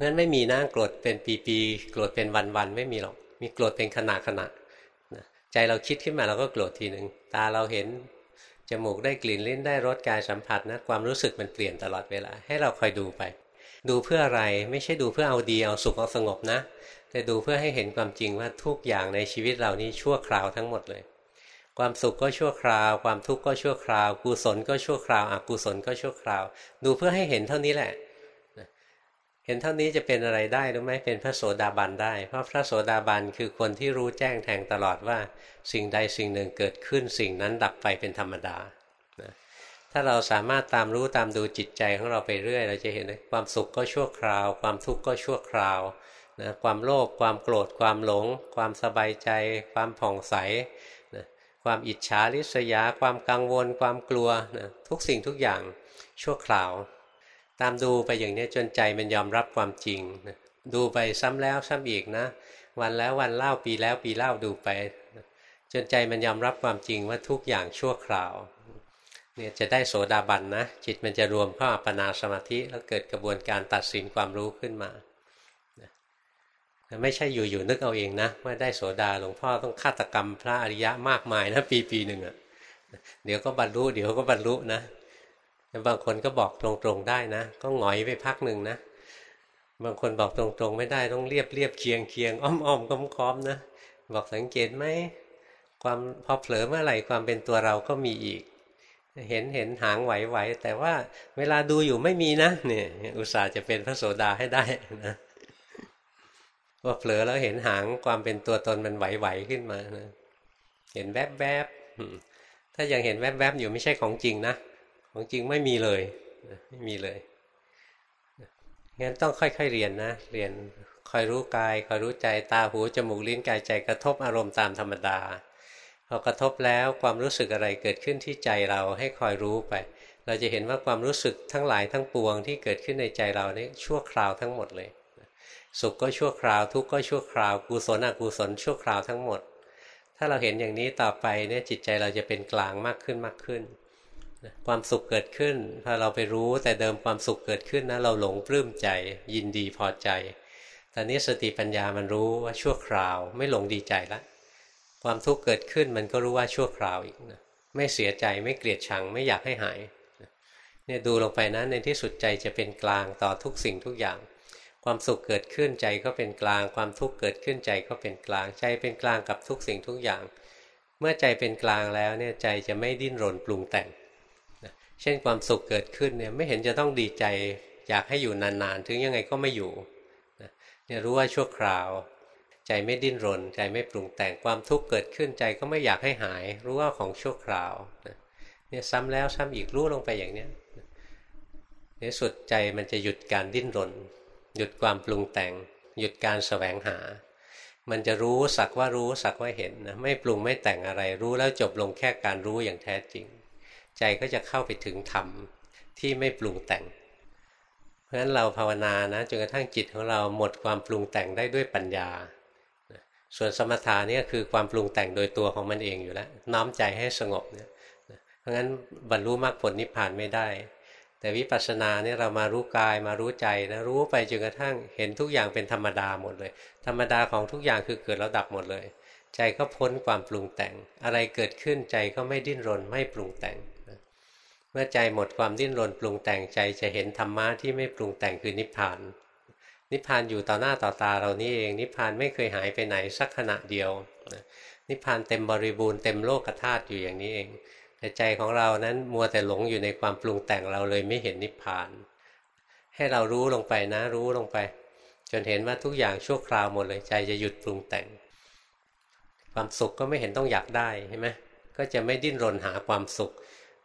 งั้นไม่มีนะโกรธเป็นปีๆโกรธเป็นวันๆไม่มีหรอก มีโกรธเป็นขณะขณะ ใจเราคิดขึ้นมาเราก็โกรธทีหนึ่งตาเราเห็นจมูกได้กลิ่นลิ้นได้รสกายสัมผัสนะความรู้สึกมันเปลี่ยนตลอดเวลา ให้เราคอยดูไป ดูเพื่ออะไรไม่ใช่ดูเพื่อเอาดีเอาสุขเอาสงบนะ แต่ดูเพื่อให้เห็นความจริงว่าทุกอย่างในชีวิตเรานี้ชั่วคราวทั้งหมดเลย ความสุขก็ชั่วคราว ความทุกข์ก็ชั่วคราว กุศลก็ชั่วคราวอกุศลก็ชั่วคราว ดูเพื่อให้เห็นเท่านี้แหละ เห็นเท่านี้จะเป็นอะไรได้หรือไม่เป็นพระโสดาบันได้ เพราะพระโสดาบันคือคนที่รู้แจ้งแทงตลอดว่าสิ่งใดสิ่งหนึ่งเกิดขึ้นสิ่งนั้นดับไปเป็นธรรมดาถ้าเราสามารถตามรู้ตามดูจิตใจของเราไปเรื่อย เราจะเห็นความสุขก็ชั่วคราว ความทุกข์ก็ชั่วคราวนะความโลภความโกรธความหลง ความสบายใจ ความผ่องใสความอิจฉาริษยา ความกังวล ความกลัวนะทุกสิ่งทุกอย่างชั่วคราว ตามดูไปอย่างนี้จนใจมันยอมรับความจริงนะดูไปซ้ำแล้วซ้ำอีกนะ วันแล้ววันเล่าปีแล้วปีเล่าดูไป จนใจมันยอมรับความจริงว่าทุกอย่างชั่วคราวเนี่ยจะได้โสดาบันนะ จิตมันจะรวมเข้าอัปปนาสมาธิแล้วเกิดกระบวนการตัดสินความรู้ขึ้นมาไม่ใช่อยู่ๆนึกเอาเองนะว่าได้โสดาหลวงพ่อต้องฆาตกรรมพระอริยะมากมายนะปีปีหนึ่งอะ่ะเดี๋ยวก็บรรลุเดี๋ยวก็บรรลุนะ บางคนก็บอกตรงๆได้นะ ก็หงอยไปพักหนึ่งนะบางคนบอกตรงๆ ไม่ได้ต้องเรียบเรียบเคียงเคียงอ้อมอ้อมค้อมค้อมนะบอกสังเกตไหมความพอเผลอเมื่อไหร่ความเป็นตัวเราก็มีอีก เห็นเห็นหางไหวๆแต่ว่าเวลาดูอยู่ไม่มีนะเนี่ยอุตส่าห์จะเป็นพระโสดาให้ได้นะพอเผลอแล้วเห็นหางความเป็นตัวตนมันไหวๆขึ้นมานะเห็นแวบๆถ้ายังเห็นแวบๆอยู่ไม่ใช่ของจริงนะ ของจริงไม่มีเลยไม่มีเลยงั้นต้องค่อย ๆเรียนนะ เรียนคอยรู้กายคอยรู้ใจตาหูจมูกลิ้นกายใจกระทบอารมณ์ตามธรรมดาพอกระทบแล้วความรู้สึกอะไรเกิดขึ้นที่ใจเราให้คอยรู้ไป เราจะเห็นว่าความรู้สึกทั้งหลายทั้งปวงที่เกิดขึ้นในใจเรานี่ชั่วคราวทั้งหมดเลย สุขก็ชั่วคราว ทุกข์ก็ชั่วคราวกุศลอกุศลชั่วคราวทั้งหมด ถ้าเราเห็นอย่างนี้ต่อไปเนี่ยจิตใจเราจะเป็นกลางมากขึ้นมากขึ้น ความสุขเกิดขึ้นพอเราไปรู้แต่เดิมความสุขเกิดขึ้นนะเราหลงปลื้มใจยินดีพอใจตอนนี้สติปัญญามันรู้ว่าชั่วคราวไม่หลงดีใจละความทุกข์เกิดขึ้นมันก็รู้ว่าชั่วคราวอีกนะไม่เสียใจไม่เกลียดชังไม่อยากให้หายเนี่ยดูลงไปนะในที่สุดใจจะเป็นกลางต่อทุกสิ่งทุกอย่าง ความสุขเกิดขึ้นใจก็เป็นกลาง ความทุกข์เกิดขึ้นใจก็เป็นกลางใจเป็นกลางกับทุกสิ่งทุกอย่าง เมื่อใจเป็นกลางแล้วเนี่ยใจจะไม่ดิ้นรนปรุงแต่ง เช่นความสุขเกิดขึ้นเนี่ยไม่เห็นจะต้องดีใจ อยากให้อยู่นานๆ ถึงยังไงก็ไม่อยู่เนี่ยรู้ว่าชั่วคราว ใจไม่ดิ้นรน ใจไม่ปรุงแต่งความทุกข์เกิดขึ้นใจก็ไม่อยากให้หาย รู้ว่าของชั่วคราวเนี่ยซ้ำแล้วซ้ำอีกรู้ลงไปอย่างเนี้ยในสุดใจมันจะหยุดการดิ้นรน หยุดความปรุงแต่ง หยุดการแสวงหา มันจะรู้สักว่ารู้สักว่าเห็นนะไม่ปรุงไม่แต่งอะไรรู้แล้วจบลงแค่การรู้อย่างแท้จริง ใจก็จะเข้าไปถึงธรรมที่ไม่ปรุงแต่ง เพราะฉะนั้นเราภาวนานะจนกระทั่งจิตของเราหมดความปรุงแต่งได้ด้วยปัญญา ส่วนสมถะนี่คือความปรุงแต่งโดยตัวของมันเองอยู่แล้ว น้อมใจให้สงบเนี่ยเพราะงั้นบรรลุมรรคผลนิพพานไม่ได้ แต่วิปัสสนาเนี่ยเรามารู้กายมารู้ใจนะรู้ไปจนกระทั่งเห็นทุกอย่างเป็นธรรมดาหมดเลย ธรรมดาของทุกอย่างคือเกิดแล้วดับหมดเลย ใจก็พ้นความปรุงแต่ง อะไรเกิดขึ้นใจก็ไม่ดิ้นรนไม่ปรุงแต่ง มื่อใจหมดความดิ้นรนปรุงแต่งใจจะเห็นธรรมะที่ไม่ปรุงแต่งคือนิพพาน นิพพานอยู่ต่อหน้าต่อตาเรานี่เอง นิพพานไม่เคยหายไปไหนสักขณะเดียว นิพพานเต็มบริบูรณ์เต็มโลกธาตุอยู่อย่างนี้เอง แต่ใจของเรานั้นมัวแต่หลงอยู่ในความปรุงแต่งเราเลยไม่เห็นนิพพาน ให้เรารู้ลงไปนะรู้ลงไป จนเห็นว่าทุกอย่างชั่วคราวหมดเลยใจจะหยุดปรุงแต่ง ความสุขก็ไม่เห็นต้องอยากได้ใช่ไหมก็จะไม่ดิ้นรนหาความสุข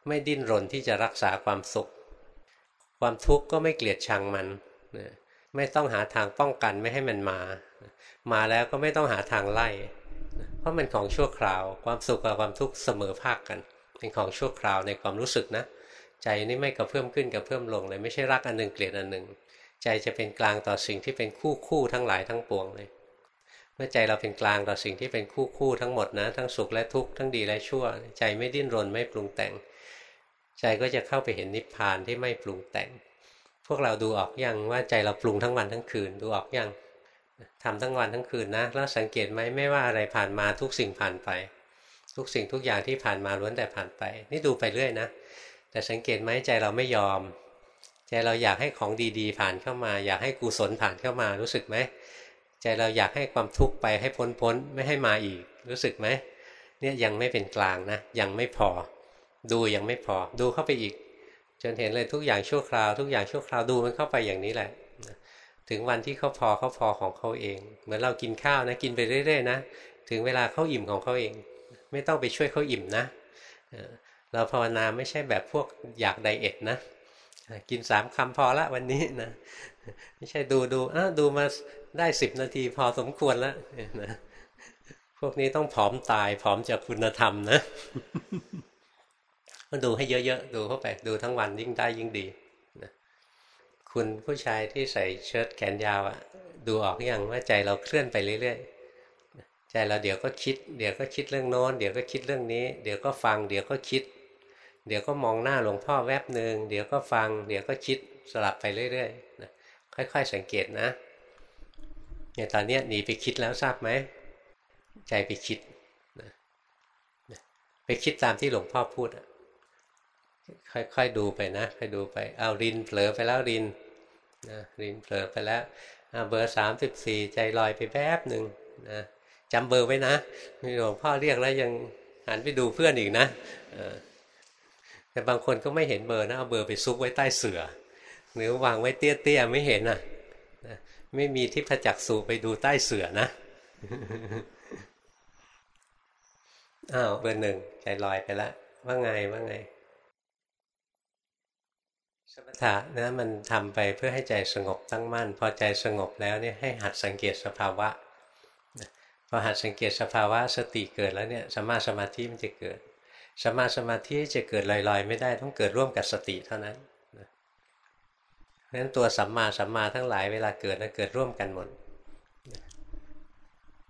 ไม่ดิ้นรนที่จะรักษาความสุข ความทุกข์ก็ไม่เกลียดชังมันไม่ต้องหาทางป้องกันไม่ให้มันมา มาแล้วก็ไม่ต้องหาทางไล่ เพราะมันของชั่วคราว ความสุขกับความทุกข์เสมอภาคกัน เป็นของชั่วคราวในความรู้สึกนะ ใจนี่ไม่กระเพิ่มขึ้นกระเพิ่มลงเลย ไม่ใช่รักอันหนึ่งเกลียดอันหนึ่ง ใจจะเป็นกลางต่อสิ่งที่เป็นคู่คู่ทั้งหลายทั้งปวงเลย เมื่อใจเราเป็นกลางต่อสิ่งที่เป็นคู่คู่ทั้งหมดนะ ทั้งสุขและทุกข์ทั้งดีและชั่ว ใจไม่ดิ้นรนไม่ปรุงแต่ง ใจก็จะเข้าไปเห็นนิพพานที่ไม่ปรุงแต่ง พวกเราดูออกอยังว่าใจเราปรุงทั้งวันทั้งคืนดูออกอยังทำทั้งวันทั้งคืนนะแล้วสังเกตไหมไม่ว่าอะไรผ่านมาทุกสิ่งผ่านไป ทุกสิ่งทุกอย่างที่ผ่านมาล้วนแต่ผ่านไป นี่ดูไปเรื่อยนะ แต่สังเกตไหมใจเราไม่ยอม ใจเราอยากให้ของดีๆ ผ่านเข้ามา อยากให้กุศลผ่านเข้ามารู้สึกไหมใจเราอยากให้ความทุกข์ไปให้พ้นพ้นไม่ให้มาอีก รู้สึกไหมเนี่ยยังไม่เป็นกลางนะ ยังไม่พอ ดูยังไม่พอ ดูเข้าไปอีก จนเห็นเลยทุกอย่างชั่วคราว ทุกอย่างชั่วคราวดูมันเข้าไปอย่างนี้แหละ ถึงวันที่เขาพอเขาพอของเขาเอง เหมือนเรากินข้าวนะ กินไปเรื่อยๆนะ ถึงเวลาเขาอิ่มของเขาเอง ไม่ต้องไปช่วยเขาอิ่มนะ เราภาวนาไม่ใช่แบบพวกอยากไดเอทนะ กินสามคำพอละวันนี้นะ ไม่ใช่ดูดูอะดูมาได้สิบนาทีพอสมควรแล้วนะพวกนี้ต้องผอมตายผอมจากคุณธรรมนะ ก็ดูให้เยอะๆ ดูเข้าไปดูทั้งวันยิ่งได้ยิ่งดีนะคุณผู้ชายที่ใส่เชิ้ตแขนยาวอะดูออกอยังว่าใจเราเคลื่อนไปเรื่อยๆ ใจเราเดี๋ยวก็คิด เดี๋ยวก็คิดเรื่องโน้น เดี๋ยวก็คิดเรื่องนี้ เดี๋ยวก็ฟัง เดี๋ยวก็คิด เดี๋ยวก็มองหน้าหลวงพ่อแวบหนึ่งเดี๋ยวก็ฟัง เดี๋ยวก็คิดสลับไปเรื่อยๆนะค่อย ๆ สังเกตนะอย่างตอนนี้หนีไปคิดแล้วทราบไหมใจไปคิดนะไปคิดตามที่หลวงพ่อพูดอะ ค่อยๆดูไปนะค่อยดูไปเอารินเผลอไปแล้วรินนะรินเผลอไปแล้วเบอร์สามสิบสี่ใจลอยไปแป๊บหนึ่งนะจำเบอร์ไว้นะหลวงพ่อเรียกแล้วยังหันไปดูเพื่อนอีกนะแต่บางคนก็ไม่เห็นเบอร์นะเอาเบอร์ไปซุกไว้ใต้เสือหรือวางไว้เตี้ยๆไม่เห็นอะไม่มีที่พจักสูไปดูใต้เสือนะอ้าวเบอร์หนึ่งใจลอยไปแล้วว่าไงว่าไง ถะนะมันทำไปเพื่อให้ใจสงบตั้งมั่น พอใจสงบแล้วเนี่ยให้หัดสังเกตสภาวะพอหัดสังเกตสภาวะสติเกิดแล้วเนี่ยสมาสมาธิมันจะเกิดสมาสมาธิจะเกิดลอยๆ ไม่ได้ต้องเกิดร่วมกับสติเท่านั้นเพราะฉะนั้นตัวสัมมาสัมมาทั้งหลายเวลาเกิดนะเกิดร่วมกันหมด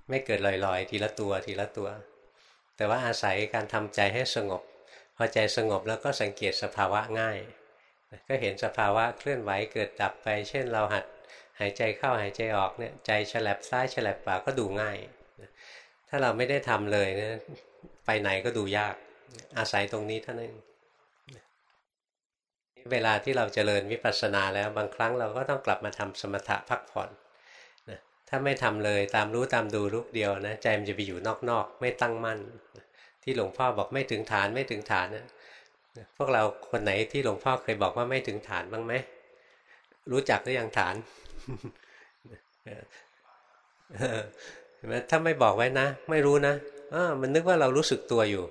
ไม่เกิดลอยๆ ทีละตัวทีละตัว แต่ว่าอาศัยการทำใจให้สงบ พอใจสงบแล้วก็สังเกตสภาวะง่าย ก็เห็นสภาวะเคลื่อนไหวเกิดดับไป เช่นเราหัดหายใจเข้าหายใจออกเนี่ยใจฉลับซ้ายฉลับขวาก็ดูง่าย ถ้าเราไม่ได้ทำเลยนะไปไหนก็ดูยากอาศัยตรงนี้เท่านั้นเวลาที่เราเจริญวิปัสสนาแล้วบางครั้งเราก็ต้องกลับมาทำสมถะพักผ่อนนะถ้าไม่ทำเลยตามรู้ตามดูลูกเดียวนะใจมันจะไปอยู่นอกๆ ไม่ตั้งมั่น ที่หลวงพ่อบอกไม่ถึงฐานไม่ถึงฐานนะ พวกเราคนไหนที่หลวงพ่อเคยบอกว่าไม่ถึงฐานบ้างไหมรู้จักหรือยังฐานถ้าไม่บอกไว้นะ ไม่รู้นะมันนึกว่าเรารู้สึกตัวอยู่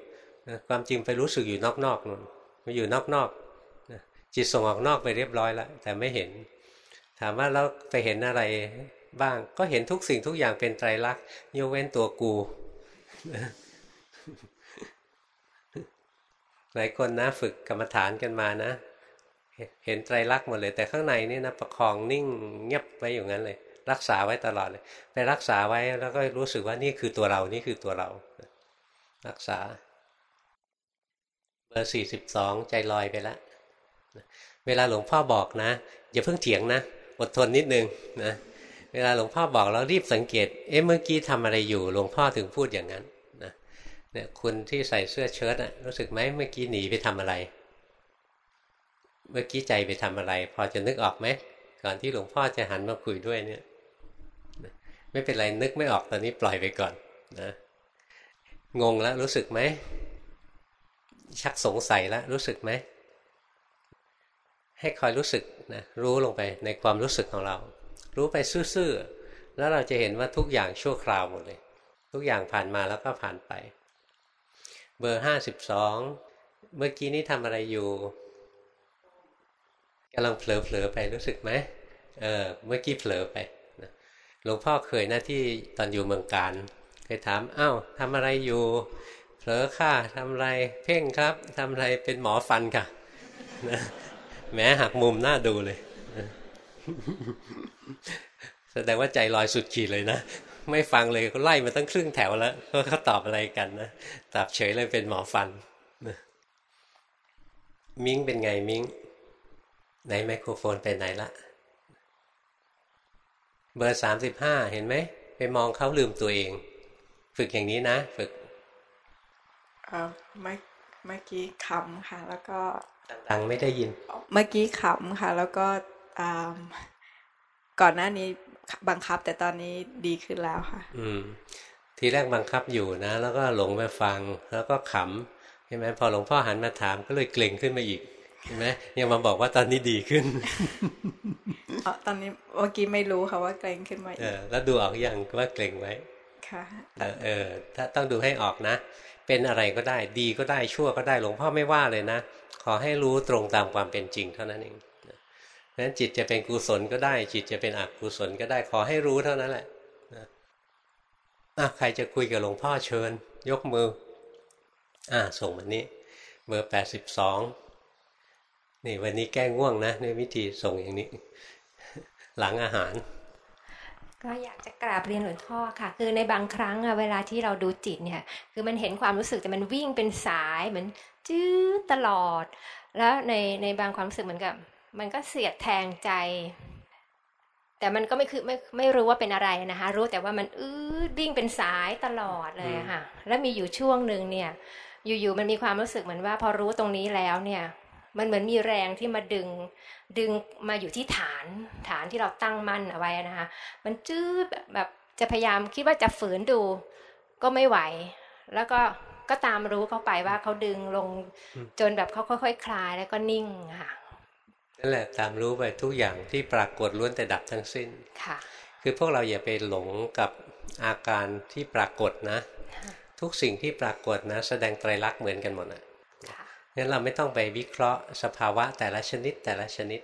ความจริงไปรู้สึกอยู่นอกๆนู่นมาอยู่นอกๆจิตส่งออกนอกไปเรียบร้อยแล้วแต่ไม่เห็น ถามว่าเราไปเห็นอะไรบ้าง ก็เห็นทุกสิ่งทุกอย่างเป็นไตรลักษณ์ยกเว้นตัวกู หลายคนนะฝึกกรรมฐานกันมานะ เห็นไตรลักษณ์หมดเลย แต่ข้างในนี่นะประคองนิ่งเงียบไว้อย่างนั้นเลย รักษาไว้ตลอดเลย ไปรักษาไว้แล้วก็รู้สึกว่านี่คือตัวเรานี่คือตัวเรา รักษา เบอร์สี่สิบสองใจลอยไปแล้วเวลาหลวงพ่อบอกนะอย่าเพิ่งเถียงนะอดทนนิดนึงนะเวลาหลวงพ่อบอกแล้วรีบสังเกต เอ๊ะเมื่อกี้ทำอะไรอยู่ หลวงพ่อถึงพูดอย่างนั้น เนี่ยคุณที่ใส่เสื้อเชิ้ตอะรู้สึกไหมเมื่อกี้หนีไปทำอะไร เมื่อกี้ใจไปทำอะไร พอจะนึกออกไหมก่อนที่หลวงพ่อจะหันมาคุยด้วยเนี่ย ไม่เป็นไรนึกไม่ออกตอนนี้ปล่อยไปก่อนนะงงแล้วรู้สึกไหมชักสงสัยแล้วรู้สึกไหมให้คอยรู้สึกนะรู้ลงไปในความรู้สึกของเรา รู้ไปซื่อๆแล้วเราจะเห็นว่าทุกอย่างชั่วคราวหมดเลย ทุกอย่างผ่านมาแล้วก็ผ่านไป เบอร์ห้าสิบสองเมื่อกี้นี้ทำอะไรอยู่กำลังเผลอๆไปรู้สึกไหมเออเมื่อกี้เผลอไปหลวงพ่อเคยหน้าที่ตอนอยู่เมืองการเคยถามอ้าวทำอะไรอยู่เผลอค่ะทำอะไรเพ่งครับทำอะไรเป็นหมอฟันค่ะนะแม้หักมุมหน้าดูเลย แสดงว่าใจลอยสุดขีดเลยนะ ไม่ฟังเลยเขาไล่มาตั้งครึ่งแถวแล้วเขาตอบอะไรกันนะตอบเฉยเลยเป็นหมอฟันมิ้งเป็นไงมิ้งไหนไมโครโฟนไปไหนละเบอร์สามสิบห้าเห็นไหมไปมองเขาลืมตัวเอง ฝึกอย่างนี้นะ ฝึกเมื่อเมื่อกี้ขำค่ะ แล้วก็ดังไม่ได้ยิน เมื่อกี้ขำค่ะ แล้วก็ก่อนหน้านี้ บังคับ แต่ตอนนี้ดีขึ้นแล้วค่ะ อืม ทีแรกบังคับอยู่นะ แล้วก็หลงไปฟัง แล้วก็ขำใช่ไหมพอหลวงพ่อหันมาถามก็เลยเกรงขึ้นมาอีกใช่ไหมยังมาบอกว่าตอนนี้ดีขึ้นอ๋อตอนนี้เมื่อกี้ไม่รู้ค่ะว่าเกรงขึ้นมาเออแล้วดูออกอยังว่าเกรงไว้ค่ะเออถ้าต้องดูให้ออกนะ เป็นอะไรก็ได้ ดีก็ได้ชั่วก็ได้หลวงพ่อไม่ว่าเลยนะ ขอให้รู้ตรงตามความเป็นจริงเท่านั้นเอง นั้นจิตจะเป็นกุศลก็ได้ จิตจะเป็นอกุศลก็ได้ขอให้รู้เท่านั้นแหละอะใครจะคุยกับหลวงพ่อเชิญ ยกมือ อ่าส่งวันนี้เบอร์แปดสิบสองนี่วันนี้แก้ง่วงนะในวิธีส่งอย่างนี้ หลังอาหาร ก็อยากจะกราบเรียนหลวงพ่อค่ะ คือในบางครั้งอะเวลาที่เราดูจิตเนี่ย คือมันเห็นความรู้สึกแต่มันวิ่งเป็นสายเหมือนจื้อตลอด แล้วในในบางความรู้สึกเหมือนกับ มันก็เสียดแทงใจ แต่มันก็ไม่คือไม่ไม่รู้ว่าเป็นอะไรนะคะ รู้แต่ว่ามันอื้อวิ่งเป็นสายตลอดเลยค่ะ แล้วมีอยู่ช่วงหนึ่งเนี่ย อยู่ๆมันมีความรู้สึกเหมือนว่า พอรู้ตรงนี้แล้วเนี่ย มันเหมือนมีแรงที่มาดึง ดึงมาอยู่ที่ฐานฐานที่เราตั้งมั่นเอาไว้นะคะ มันจื้อแบบแบบจะพยายามคิดว่าจะฝืนดูก็ไม่ไหว แล้วก็ก็ตามรู้เข้าไปว่าเขาดึงลงจนแบบเขาค่อยๆคคลายแล้วก็นิ่งค่ะ นั่นแหละตามรู้ไปทุกอย่างที่ปรากฏล้วนแต่ดับทั้งสิ้นค่ะ คือพวกเราอย่าไปหลงกับอาการที่ปรากฏนะ ทุกสิ่งที่ปรากฏนะ แสดงไตรลักษณ์เหมือนกันหมดนะงั้นเราไม่ต้องไปวิเคราะห์สภาวะแต่ละชนิดแต่ละชนิด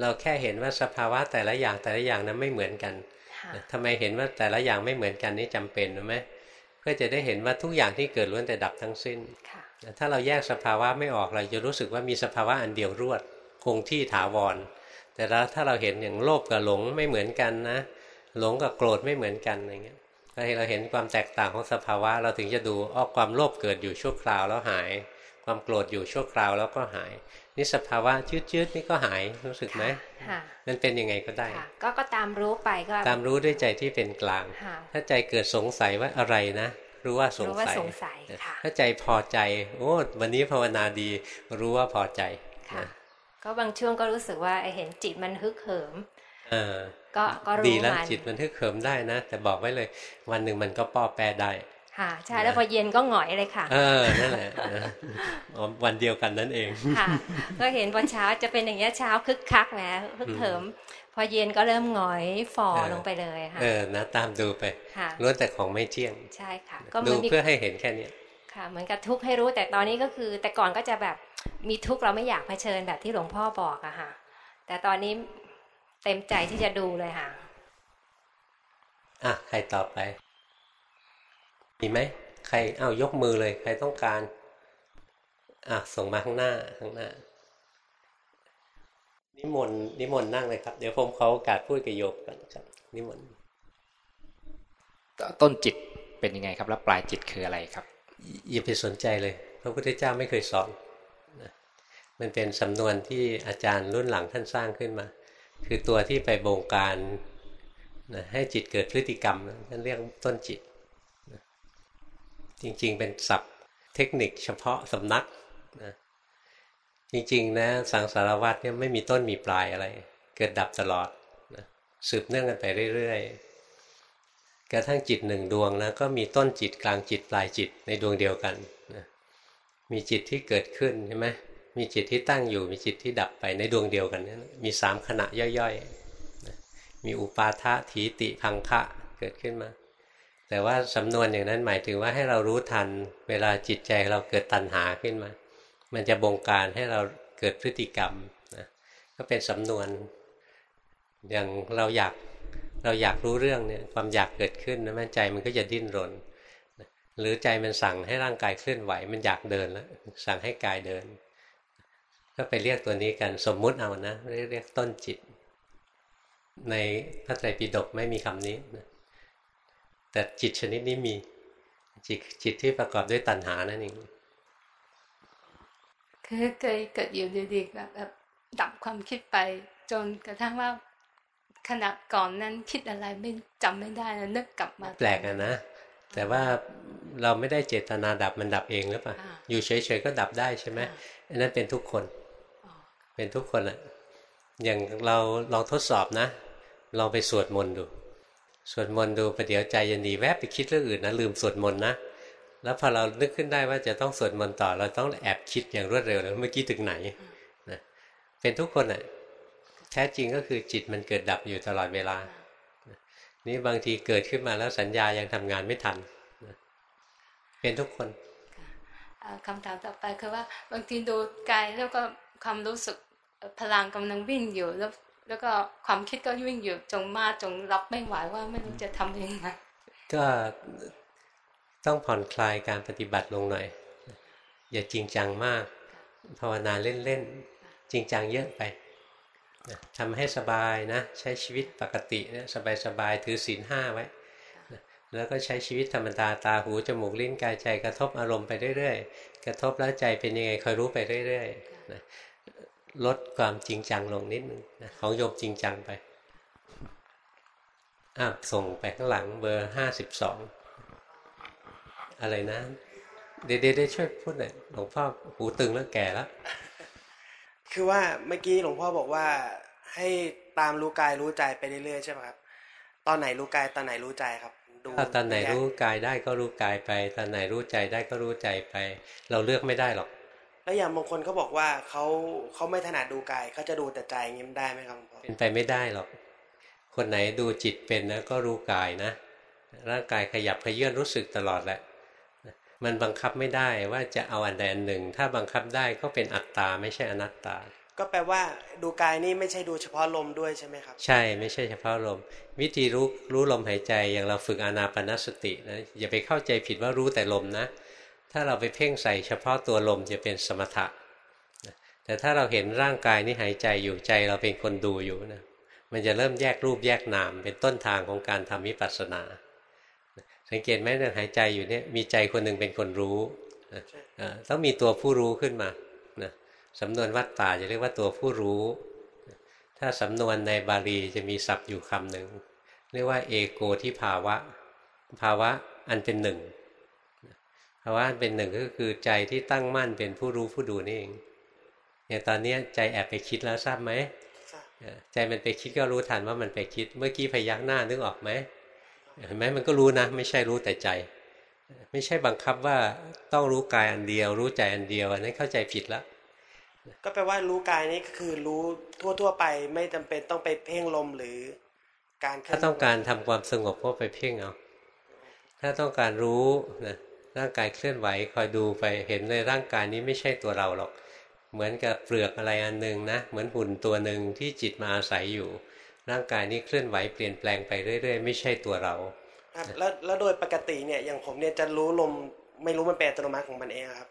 เราแค่เห็นว่าสภาวะแต่ละอย่างแต่ละอย่างนั้นไม่เหมือนกันค่ะทำไมเห็นว่าแต่ละอย่างไม่เหมือนกันนี่จำเป็นรู้ไหมเพื่อจะได้เห็นว่าทุกอย่างที่เกิดล้วนแต่ดับทั้งสิ้นค่ะถ้าเราแยกสภาวะไม่ออกเราจะรู้สึกว่ามีสภาวะอันเดียวรวด คงที่ถาวร แต่แล้วถ้าเราเห็นอย่างโลภกับหลงไม่เหมือนกันนะ หลงกับโกรธไม่เหมือนกันอะไรเงี้ยถ้าเราเห็นความแตกต่างของสภาวะ เราถึงจะดูอ้อความโลภเกิดอยู่ชั่วคราวแล้วหาย ความโกรธอยู่ชั่วคราวแล้วก็หายนี่สภาวะชืดๆนี่ก็หายรู้สึกไหมค่ะมันเป็นยังไงก็ได้ค่ะก็ก็ตามรู้ไปก็ ตามรู้ด้วยใจที่เป็นกลางค่ะถ้าใจเกิดสงสัยว่าอะไรนะ รู้ว่าสงรู้ว่าสัยสงสัยค่ะถ้าใจพอใจ โอ้วันนี้ภาวนาดี รู้ว่าพอใจค่ะนะ ก็บางช่วงก็รู้สึกว่าเห็นจิตมันฮึกเหิมเออก็ก็ดีรู้แล้วมันจิตมันทึกเขิมได้นะ แต่บอกไว้เลย วันหนึ่งมันก็ป้อแปรได้ค่ะใช่แล้วพอเย็นก็หงอยเลยค่ะ เออนั่นแหละนะอ๋อวันเดียวกันนั่นเองค่ะ ก็เห็นพอเช้าจะเป็นอย่างเงี้ยเช้าคึกคักแหมฮึกเหิมพอเย็นก็เริ่มหงอยฝ่อเออลงไปเลยค่ะเออนะตามดูไปค่ะล้วนแต่ของไม่เที่ยงใช่ค่ะ ก็ดูมันมีเพื่อให้เห็นแค่เนี้ย ค่ะ เหมือนกับทุกข์ให้รู้แต่ตอนนี้ก็คือ แต่ก่อนก็จะแบบมีทุกข์เราไม่อยากเผชิญแบบที่หลวงพ่อบอกอะค่ะ แต่ตอนนี้เต็มใจที่จะดูเลยค่ะ อะ ใครต่อไปมีไหมใครเอายกมือเลย ใครต้องการ อะ ส่งมาข้างหน้าข้างหน้า นิมนต์นิมนต์นั่งเลยครับ เดี๋ยวผมขอโอกาสพูดกับโยมก่อนครับ นิมนต์ต้นจิตเป็นยังไงครับ แล้วปลายจิตคืออะไรครับ อย่าไปสนใจเลย พระพุทธเจ้าไม่เคยสอนมันเป็นสำนวนที่อาจารย์รุ่นหลังท่านสร้างขึ้นมา คือตัวที่ไปบงการนะให้จิตเกิดพฤติกรรมนะท่านเรียกต้นจิตนะจริงๆ เป็นศัพท์เทคนิคเฉพาะสำนักนะจริงๆนะสังสารวัตรเนี่ยไม่มีต้นมีปลายอะไร เกิดดับตลอดนะสืบเนื่องกันไปเรื่อยๆ กระทั่งจิตหนึ่งดวงนะก็มีต้นจิตกลางจิตปลายจิตในดวงเดียวกันนะมีจิตที่เกิดขึ้นใช่ไหมมีจิตที่ตั้งอยู่ มีจิตที่ดับไปในดวงเดียวกันนะมีสามขณะย่อยๆนะมีอุปาทะถีติพังคะเกิดขึ้นมา แต่ว่าสำนวนอย่างนั้นหมายถึงว่าให้เรารู้ทันเวลาจิตใจเราเกิดตัณหาขึ้นมา มันจะบงการให้เราเกิดพฤติกรรมนะก็เป็นสำนวนอย่างเราอยาก เราอยากรู้เรื่องเนี่ยความอยากเกิดขึ้นนะมันใจมันก็จะดิ้นรน หรือใจมันสั่งให้ร่างกายเคลื่อนไหว มันอยากเดินแล้วสั่งให้กายเดิน ก็ไปเรียกตัวนี้กันสมมุติเอานะเรียกเรียกต้นจิต ในพระไตรปิฎกไม่มีคำนี้นะแต่จิตชนิดนี้มีจิตจิตที่ประกอบด้วยตัณหานั่นเองคือเคยเกิดอยู่ดีๆแบบดับความคิดไปจนกระทั่งว่า ขณะก่อนนั้นคิดอะไรไม่จำไม่ได้แล้วนึกกลับมา แปลกอะนะ แต่ว่าเราไม่ได้เจตนาดับมันดับเองหรือเปล่าอ่าอยู่เฉยๆก็ดับได้ใช่ไหมอ่าอันนั้นเป็นทุกคนอ๋อเป็นทุกคนอะอย่างเราลองทดสอบนะลองไปสวดมนต์ดู สวดมนต์ดูประเดี๋ยวใจจะหนีแวบไปคิดเรื่องอื่นนะลืมสวดมนต์นะแล้วพอเรานึกขึ้นได้ว่าจะต้องสวดมนต์ต่อ เราต้องแอบคิดอย่างรวดเร็วเลยเมื่อกี้ถึงไหนนะเป็นทุกคนอะ แท้จริงก็คือจิตมันเกิดดับอยู่ตลอดเวลา นี่บางทีเกิดขึ้นมาแล้วสัญญายังทำงานไม่ทันนะเป็นทุกคนอ่าคำถามต่อไปคือว่าบางทีดูกายแล้วก็ความรู้สึกเอ่อพลังกำลังวิ่งอยู่แล้วแล้วก็ความคิดก็วิ่งอยู่จงมาจงรับไม่ไหวว่าไม่รู้จะทำยังไงก็ต้องผ่อนคลายการปฏิบัติลงหน่อย อย่าจริงจังมาก ภาวนาเล่นๆ จริงจังเยอะไปนะ ทำให้สบายนะ ใช้ชีวิตปกตินะสบายๆถือศีลห้าไว้แล้วก็ใช้ชีวิตธรรมดาตาหูจมูกลิ้นกายใจกระทบอารมณ์ไปเรื่อยๆ กระทบแล้วใจเป็นยังไงคอยรู้ไปเรื่อยๆนะลดความจริงจังลงนิดนึงนะของโยมจริงจังไปอะส่งไปข้างหลังเบอร์ห้าสิบสองอะไรนะ เดี๋ยวๆได้ช่วยพูดหน่อยหลวงพ่อหูตึงแล้วแก่แล้ว คือว่าเมื่อกี้หลวงพ่อบอกว่าให้ตามรู้กายรู้ใจไปเรื่อยๆใช่ไหมครับ ตอนไหนรู้กายตอนไหนรู้ใจครับดูถ้าตอนไหนรู้กายได้ก็รู้กายไป ตอนไหนรู้ใจได้ก็รู้ใจไป เราเลือกไม่ได้หรอก แล้วอย่างบางคนเขาบอกว่าเขาเขาไม่ถนัดดูกายเขาจะดูแต่ใจอย่างนี้มันได้ไหมครับหลวงพ่อเป็นไปไม่ได้หรอก คนไหนดูจิตเป็นนะก็รู้กายนะร่างกายขยับขยื่นรู้สึกตลอดแหละ มันบังคับไม่ได้ว่าจะเอาอันใดอันหนึ่ง ถ้าบังคับได้ก็เป็นอัตตาไม่ใช่อนัตตา ก็แปลว่าดูกายนี่ไม่ใช่ดูเฉพาะลมด้วยใช่ไหมครับ ใช่ไม่ใช่เฉพาะลม วิธีรู้รู้ลมหายใจอย่างเราฝึกอานาปนสตินะอย่าไปเข้าใจผิดว่ารู้แต่ลมนะ ถ้าเราไปเพ่งใส่เฉพาะตัวลมจะเป็นสมถะแต่ถ้าเราเห็นร่างกายนี่หายใจอยู่ใจเราเป็นคนดูอยู่นะมันจะเริ่มแยกรูปแยกนามเป็นต้นทางของการทำวิปัสสนา สังเกตไหมเนี่ยหายใจอยู่เนี่ยมีใจคนหนึ่งเป็นคนรู้ต้องมีตัวผู้รู้ขึ้นมานะสำนวนวัดป่าจะเรียกว่าตัวผู้รู้ ถ้าสำนวนในบาลีจะมีศัพท์อยู่คำหนึ่งเรียกว่าเอโกที่ภาวะ ภาวะอันเป็นหนึ่งภาวะอันเป็นหนึ่งก็คือใจที่ตั้งมั่นเป็นผู้รู้ผู้ดูนี่เองอย่างตอนนี้ใจแอบไปคิดแล้วทราบไหมใจมันไปคิดก็รู้ทันว่ามันไปคิด เมื่อกี้พยักหน้านึกออกไหม เห็นไหมมันก็รู้นะ ไม่ใช่รู้แต่ใจ ไม่ใช่บังคับว่าต้องรู้กายอันเดียว รู้ใจอันเดียวอันนั้นเข้าใจผิดแล้วก็แปลว่ารู้กายนี่ก็คือรู้ทั่ว ๆ ไปไม่จำเป็นต้องไปเพ่งลมหรือ การถ้าต้องการทำความสงบก็ไปเพ่งเอาถ้าต้องการรู้นะร่างกายเคลื่อนไหวคอยดูไปเห็นเลยร่างกายนี้ไม่ใช่ตัวเราหรอก เหมือนกับเปลือกอะไรอันหนึ่งนะ เหมือนหุ่นตัวหนึ่งที่จิตมาอาศัยอยู่ ร่างกายนี้เคลื่อนไหวเปลี่ยนแปลงไปเรื่อย ๆ ไม่ใช่ตัวเราครับแล้วแล้วโดยปกติเนี่ยอย่างผมเนี่ยจะรู้ลมไม่รู้มันเป็นอัตโนมัติของมันเองครับ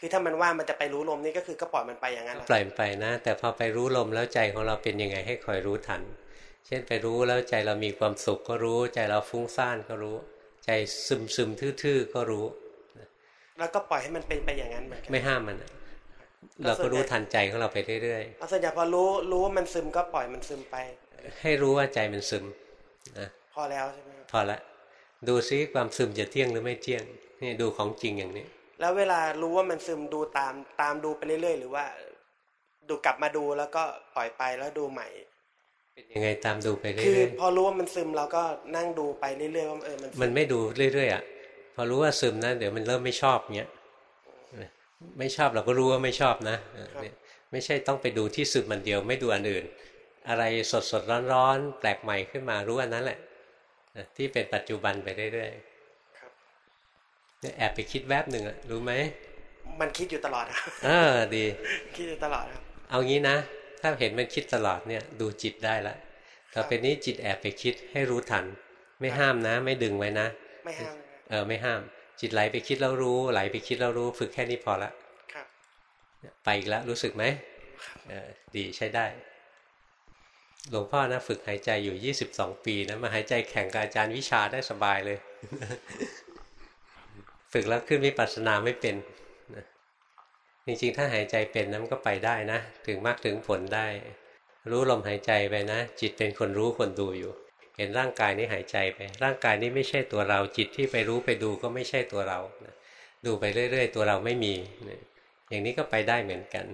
คือถ้ามันว่ามันจะไปรู้ลมนี่ก็คือก็ปล่อยมันไปอย่างนั้นปล่อยไปนะ แต่พอไปรู้ลมแล้วใจของเราเป็นยังไงให้คอยรู้ทัน เช่นไปรู้แล้วใจเรามีความสุขก็รู้ ใจเราฟุ้งซ่านก็รู้ ใจซึมซึมทื่อๆก็รู้ แล้วก็ปล่อยให้มันเป็นไปอย่างนั้นเหมือนกันไม่ห้ามมันเราก็รู้ทันใจของเราไปเรื่อยๆเอาส่วนใหญ่พอรู้รู้ว่ามันซึมก็ปล่อยมันซึมไป ให้รู้ว่าใจมันซึมนะพอแล้วใช่ไหมพอละดูซิความซึมจะเที่ยงหรือไม่เที่ยงนี่ดูของจริงอย่างนี้ แล้วเวลารู้ว่ามันซึมดูตามตามดูไปเรื่อยๆ หรือว่า ดูกลับมาดูแล้วก็ปล่อยไปแล้วดูใหม่ เป็นยังไงตามดูไปเรื่อยๆคือพอรู้ว่ามันซึมเราก็นั่งดูไปเรื่อยๆว่าเออมันมันไม่ดูเรื่อยๆอะพอรู้ว่าซึมนะเดี๋ยวมันเริ่มไม่ชอบเงี้ยไม่ชอบเราก็รู้ว่าไม่ชอบนะไม่ใช่ต้องไปดูที่ซึมมันเดียวไม่ดูอันอื่น อะไรสดสดร้อนร้อนแปลกใหม่ขึ้นมารู้อันนั้นแหละที่เป็นปัจจุบันไปเรื่อยๆเนี่ยแอบไปคิดแวบหนึ่งอะรู้ไหมมันคิดอยู่ตลอดครับเออดี คิดอยู่ตลอดครับ เอางี้นะ ถ้าเห็นมันคิดตลอดเนี่ย ดูจิตได้ละต่อไปนี้จิตแอบไปคิดให้รู้ทัน ไม่ห้ามนะ ไม่ดึงไว้นะไม่ห้ามเออไม่ห้าม จิตไหลไปคิดแล้วรู้ ไหลไปคิดแล้วรู้ ฝึกแค่นี้พอละครับ ไปอีกแล้วรู้สึกไหมเออดีใช้ได้ หลวงพ่อนะฝึกหายใจอยู่ยี่สิบสองปีนะมาหายใจแข่งกับอาจารย์วิชาได้สบายเลย ฝึกแล้วขึ้นวิปัสสนาไม่เป็นนะจริงๆ ถ้าหายใจเป็นนะมันก็ไปได้นะ ถึงมากถึงผลได้ รู้ลมหายใจไปนะ จิตเป็นคนรู้คนดูอยู่ เห็นร่างกายนี้หายใจไป ร่างกายนี้ไม่ใช่ตัวเรา จิตที่ไปรู้ไปดูก็ไม่ใช่ตัวเรานะดูไปเรื่อย ๆ ตัวเราไม่มีนะอย่างนี้ก็ไปได้เหมือนกัน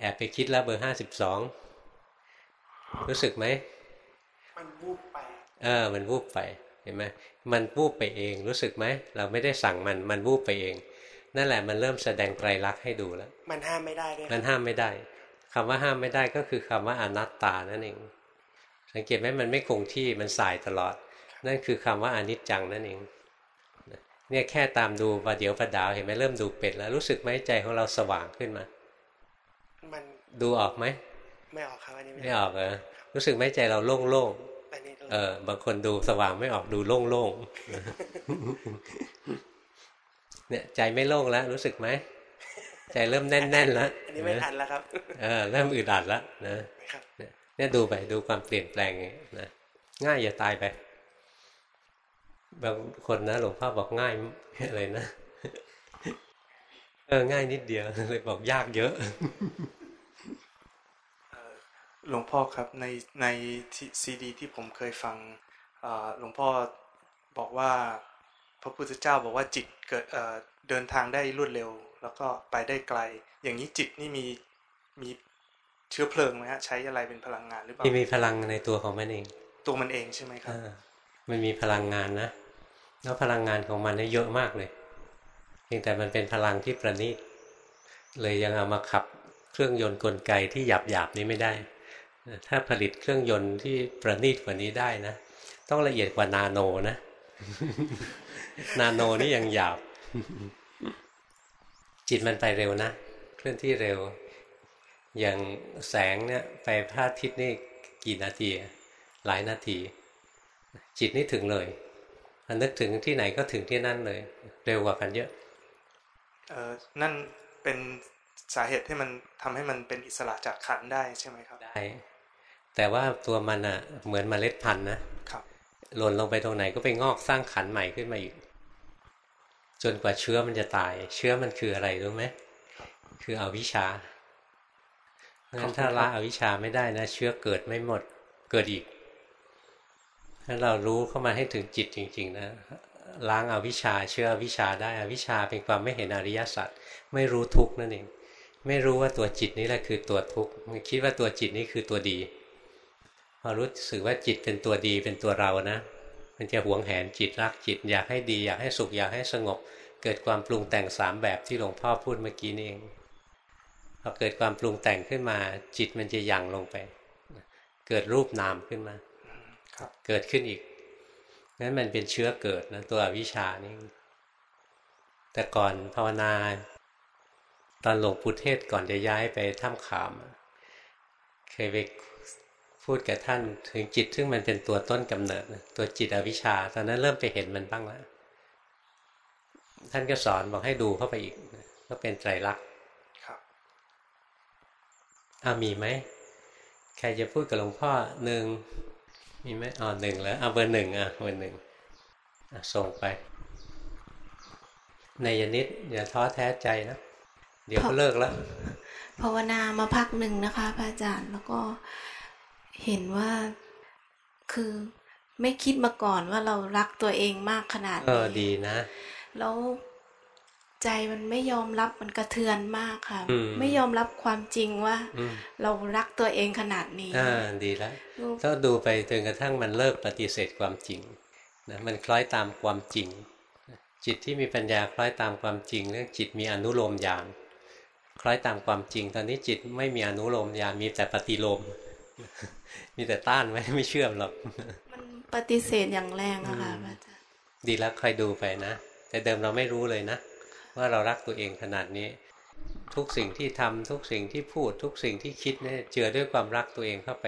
แอบไปคิดแล้วเบอร์ห้าสิบสอง รู้สึกไหมมันวูบไปเออมันวูบไปเห็นไหมมันวูบไปเองรู้สึกไหมเราไม่ได้สั่งมันมันวูบไปเอง นั่นแหละมันเริ่มแสดงไตรลักษณ์ให้ดูแล้ว มันห้ามไม่ได้ด้วยมันห้ามไม่ได้คำว่าห้ามไม่ได้ก็คือคำว่าอนัตตานั่นเอง สังเกตไหมมันไม่คงที่มันสายตลอด นั่นคือคำว่าอนิจจังนั่นเองเนี่ยแค่ตามดูประเดี๋ยวประดาวเห็นไหมเริ่มดูเป็ดแล้วรู้สึกไหมใจของเราสว่างขึ้นมา มันดูออกไหม ไม่ออกครับอันนี้ไม่ออกเหรอรู้สึกไหมใจเราโล่งๆเออบางคนดูสว่างไม่ออกดูโล่งๆเนี่ยใจไม่โล่งแล้ว รู้สึกไหมใจเริ่มแน่นๆแล้วอันนี้ไม่ทันแล้วครับเออเริ่มอึดอัดแล้วนะเนี่ยดูไปดูความเปลี่ยนแปลงนะง่ายอย่าตายไป บางคนนะหลวงพ่อบอกง่ายอะไรนะเออง่ายนิดเดียวเลยบอกยากเยอะ หลวงพ่อครับในในซีดี ที่ผมเคยฟังหลวงพ่อบอกว่าพระพุทธเจ้าบอกว่าจิตเกิดเดินทางได้รวดเร็ว แล้วก็ไปได้ไกล อย่างนี้จิตนี่มีมีเชื้อเพลิงไหมฮะใช้อะไรเป็นพลังงานหรือเปล่ามีพลังในตัวของมันเอง ตัวมันเองใช่ไหมครับมันมีพลังงานนะแล้วพลังงานของมันนี่เยอะมากเลยเพียงแต่มันเป็นพลังที่ประณีตเลยยังเอามาขับเครื่องยนต์กลไกที่หยาบหยาบนี้ไม่ได้ ถ้าผลิตเครื่องยนต์ที่ประณีตกว่านี้ได้นะ ต้องละเอียดกว่านาโนนะ นาโนนี่ยังหยาบ จิตมันไปเร็วนะ เคลื่อนที่เร็ว อย่างแสงเนี่ยไปพระอาทิตย์นี่กี่นาที หลายนาที จิตนี่ถึงเลยมันนึกถึงที่ไหนก็ถึงที่นั่นเลย เร็วกว่ากันเยอะเออนั่นเป็นสาเหตุที่มันทำให้มันเป็นอิสระจากขันธ์ได้ใช่ไหมครับ ได้ แต่ว่าตัวมันอะเหมือนมเมล็ดพันธุ์นะครับหล่นลงไปตรงไหนก็ไปงอกสร้างขันใหม่ขึ้นมาอีก จนกว่าเชื้อมันจะตาย เชื้อมันคืออะไรรู้ไหมคืออวิชชางั้นถ้าละอวิชชาไม่ได้นะ เชื้อเกิดไม่หมดเกิดอีกถ้าเรารู้เข้ามาให้ถึงจิตจริง ๆ นะล้างอาวิชชาเชื้ออวิชชาได้อวิชชาเป็นความไม่เห็นอริยสัจไม่รู้ทุกข์นั่นเองไม่รู้ว่าตัวจิตนี่แหละคือตัวทุกข์คิดว่าตัวจิตนี่คือตัวดี พอรู้สึกว่าจิตเป็นตัวดีเป็นตัวเรานะ มันจะหวงแหนจิตรักจิต อยากให้ดีอยากให้สุขอยากให้สงบ เกิดความปรุงแต่งสามแบบที่หลวงพ่อพูดเมื่อกี้นี่เองพอเกิดความปรุงแต่งขึ้นมา จิตมันจะยั่งลงไป เกิดรูปนามขึ้นมาครับเกิดขึ้นอีกนั้นมันเป็นเชื้อเกิดนะตัวอวิชานี่แต่ก่อนภาวนา ตอนหลวงปู่เทศก่อนจะย้ายไปถ้ำขาม เคยไป พูดกับท่านถึงจิตซึ่งมันเป็นตัวต้นกำเนิดนะตัวจิตอวิชชา ตอนนั้นเริ่มไปเห็นมันบ้างแล้วท่านก็สอนบอกให้ดูเข้าไปอีกนะก็เป็นไตรลักษณ์ครับอ่ามีไหมใครจะพูดกับหลวงพ่อหนึ่งมีไหมอ๋อหนึ่งแล้วเอาเบอร์หนึ่งอะเบอร์หนึ่งอะส่งไป ในยนิดอย่าท้อแท้ใจนะเดี๋ยวก็เลิกแล้วภาวนามาพักหนึ่งนะคะพระอาจารย์แล้วก็ เห็นว่าคือไม่คิดมาก่อนว่าเรารักตัวเองมากขนาดเอนี้อดีนะ แล้วใจมันไม่ยอมรับมันกระเทือนมากค่ะอืมไม่ยอมรับความจริงว่าอืมเรารักตัวเองขนาดนี้อ่าดีแล้วลูกต้องดูไปจนกระทั่งมันเลิกปฏิเสธความจริงนะมันคล้อยตามความจริง จิตที่มีปัญญาคล้อยตามความจริงเรื่องจิตมีอนุโลมญาณคล้อยตามความจริง ตอนนี้จิตไม่มีอนุโลมญาณมีแต่ปฏิโลม มีแต่ต้านไว้ไม่เชื่อมหรอก มันปฏิเสธอย่างแรงอะค่ะพระอาจารย์ดีแล้วคอยดูไปนะ แต่เดิมเราไม่รู้เลยนะ ว่าเรารักตัวเองขนาดนี้ ทุกสิ่งที่ทำทุกสิ่งที่พูดทุกสิ่งที่คิดเนี่ยเจือด้วยความรักตัวเองเข้าไป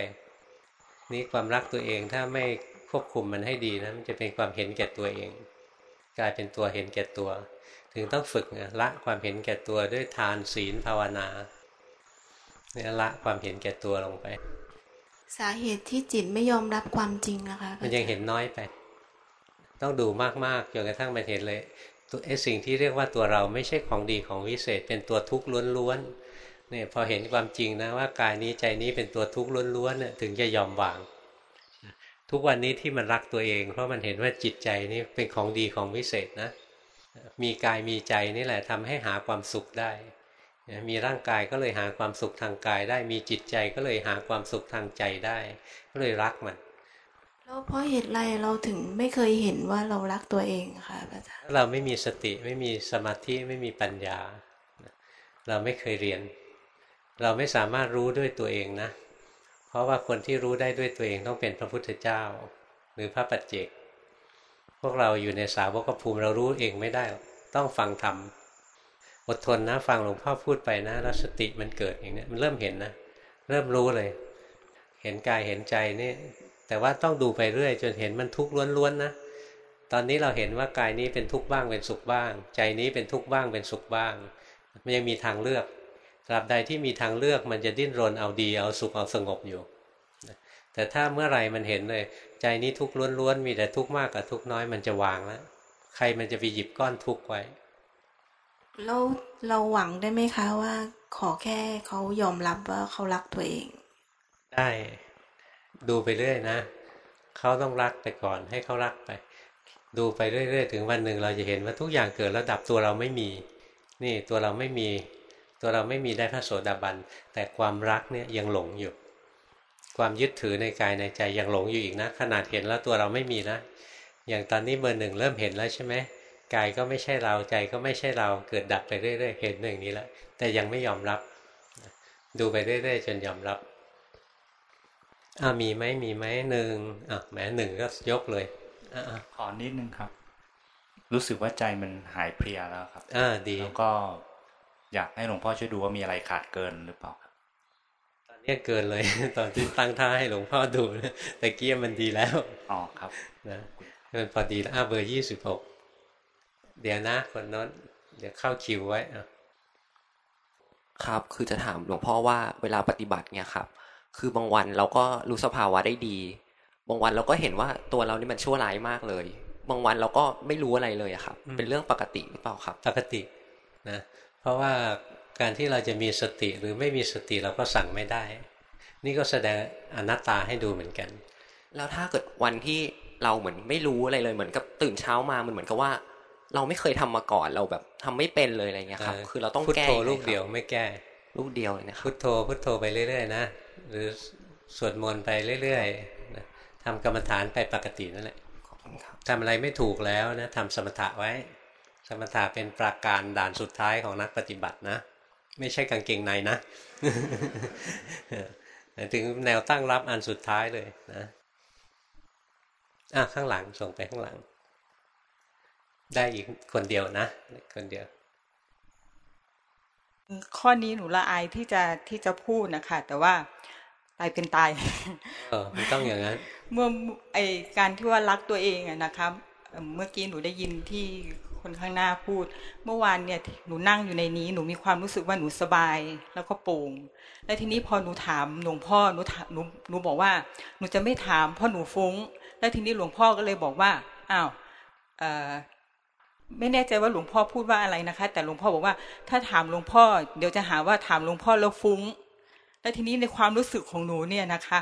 นี่ความรักตัวเองถ้าไม่ควบคุมมันให้ดีนะมันจะเป็นความเห็นแก่ตัวเอง กลายเป็นตัวเห็นแก่ตัว ถึงต้องฝึกนะละความเห็นแก่ตัวด้วยทานศีลภาวนาเนี่ยละความเห็นแก่ตัวลงไป สาเหตุที่จิตไม่ยอมรับความจริงนะคะพระมันอาจารยังเห็นน้อยไป ต้องดูมากๆจนกระทั่งมันเห็นเลยตัวไอ้สิ่งที่เรียกว่าตัวเราไม่ใช่ของดีของวิเศษ เป็นตัวทุกข์ล้วนๆเนี่ยพอเห็นความจริงนะว่ากายนี้ใจนี้เป็นตัวทุกข์ล้วนๆเนี่ยถึงจะยอมวาง ทุกวันนี้ที่มันรักตัวเอง เพราะมันเห็นว่าจิตใจนี่เป็นของดีของวิเศษนะ มีกายมีใจนี่แหละทำให้หาความสุขได้ มีร่างกายก็เลยหาความสุขทางกายได้มีจิตใจก็เลยหาความสุขทางใจได้ ก็เลยรักมันแล้วเพราะเหตุไรเราถึงไม่เคยเห็นว่าเรารักตัวเองค่ะพระอาจารย์ถ้าเราไม่มีสติไม่มีสมาธิไม่มีปัญญา เราไม่เคยเรียน เราไม่สามารถรู้ด้วยตัวเองนะ เพราะว่าคนที่รู้ได้ด้วยตัวเองต้องเป็นพระพุทธเจ้า หรือพระปัจเจก พวกเราอยู่ในสาวกภูมิเรารู้เองไม่ได้หรอกต้องฟังธรรม อดทนนะฟังหลวงพ่อพูดไปนะ แล้วสติมันเกิดอย่างนี้มันเริ่มเห็นนะ เริ่มรู้เลย เห็นกายเห็นใจนี่ แต่ว่าต้องดูไปเรื่อย จนเห็นมันทุกข์ล้วนๆนะ ตอนนี้เราเห็นว่ากายนี้เป็นทุกข์บ้างเป็นสุขบ้าง ใจนี้เป็นทุกข์บ้างเป็นสุขบ้าง มันยังมีทางเลือกตราบใดที่มีทางเลือกมันจะดิ้นรนเอาดีเอาสุขเอาสงบอยู่ แต่ถ้าเมื่อไหร่มันเห็นเลย ใจนี้ทุกข์ล้วนๆมีแต่ทุกข์มากกับทุกข์น้อยมันจะวางแล้วใครมันจะไปหยิบก้อนทุกข์ไว้ แล้วเราหวังได้ไหมคะว่า ขอแค่เขายอมรับว่าเขารักตัวเอง ได้ดูไปเรื่อยนะเขาต้องรักไปก่อนให้เขารักไป ดูไปเรื่อยๆถึงวันหนึ่งเราจะเห็นว่าทุกอย่างเกิดแล้วดับตัวเราไม่มี นี่ตัวเราไม่มี ตัวเราไม่มีได้พระโสดาบัน แต่ความรักเนี่ยยังหลงอยู่ ความยึดถือในกายในใจยังหลงอยู่อีกนะ ขนาดเห็นแล้วตัวเราไม่มีนะ อย่างตอนนี้เบอร์หนึ่งเริ่มเห็นแล้วใช่ไหม กายก็ไม่ใช่เราใจก็ไม่ใช่เราเกิดดับไปเรื่อยๆเห็นอย่างนี้แล้วแต่ยังไม่ยอมรับ ดูไปเรื่อยๆจนยอมรับอ่ามีไหมมีไหมหนึ่งอะแหมหนึ่งก็ยกเลยอ่าขอนิดนึงครับ รู้สึกว่าใจมันหายเพลียแล้วครับอ่าดีแล้วก็อยากให้หลวงพ่อช่วยดูว่ามีอะไรขาดเกินหรือเปล่าครับเนี่ยเกินเลย ตอนที่ตั้งท่าให้หลวงพ่อดูนะแต่เกี้ยมันดีแล้วอ๋อครับนะมันพอดีแล้วอะเบอร์ยี่สิบหก เดี๋ยวนะคนโน้นเดี๋ยวเข้าคิวไว้อะครับ คือจะถามหลวงพ่อว่าเวลาปฏิบัติเนี่ยครับ คือบางวันเราก็รู้สภาวะได้ดี บางวันเราก็เห็นว่าตัวเรานี่มันชั่วร้ายมากเลย บางวันเราก็ไม่รู้อะไรเลยอะครับ เป็นเรื่องปกติหรือเปล่าครับ ปกตินะ เพราะว่าการที่เราจะมีสติหรือไม่มีสติเราก็สั่งไม่ได้ นี่ก็แสดงอนัตตาให้ดูเหมือนกัน แล้วถ้าเกิดวันที่เราเหมือนไม่รู้อะไรเลยเหมือนกับตื่นเช้ามามันเหมือนกับว่า เราไม่เคยทำมาก่อนเราแบบทำไม่เป็นเลยอะไรเงี้ยครับเออคือเราต้องพุทแก้โธยังไงลูกครับเดียวไม่แก้ลูกเดียวเลยนะครับพุทโธพุทโธไปเรื่อยๆนะหรือสวดมนต์ไปเรื่อยๆนะทำกรรมฐานไปปกตินั่นแหละขอบคุณครับทำอะไรไม่ถูกแล้วนะทำสมถะไว้ สมถะเป็นปราการด่านสุดท้ายของนักปฏิบัตินะ ไม่ใช่กางเกงในนะถึงแนวตั้งรับอันสุดท้ายเลยนะอะข้างหลังส่งไปข้างหลัง ได้อีกคนเดียวนะ คนเดียว ข้อนี้หนูละอายที่จะที่จะพูดนะคะ แต่ว่าตายเป็นตายเออมันต้องอย่างนั้นเมื่อไอการที่ว่ารักตัวเองอะนะครับเอ่อเมื่อกี้หนูได้ยินที่คนข้างหน้าพูด เมื่อวานเนี่ยหนูนั่งอยู่ในนี้หนูมีความรู้สึกว่าหนูสบาย แล้วก็โปร่งแล้วทีนี้พอหนูถามหลวงพ่อหนูถามหนูหนูบอกว่า หนูจะไม่ถามเพราะหนูฟุ้ง แล้วทีนี้หลวงพ่อก็เลยบอกว่าอ้าวเอ่อ ไม่แน่ใจว่าหลวงพ่อพูดว่าอะไรนะคะ แต่หลวงพ่อบอกว่า ถ้าถามหลวงพ่อ เดี๋ยวจะหาว่าถามหลวงพ่อแล้วฟุ้ง แล้วทีนี้ในความรู้สึกของหนูเนี่ยนะคะ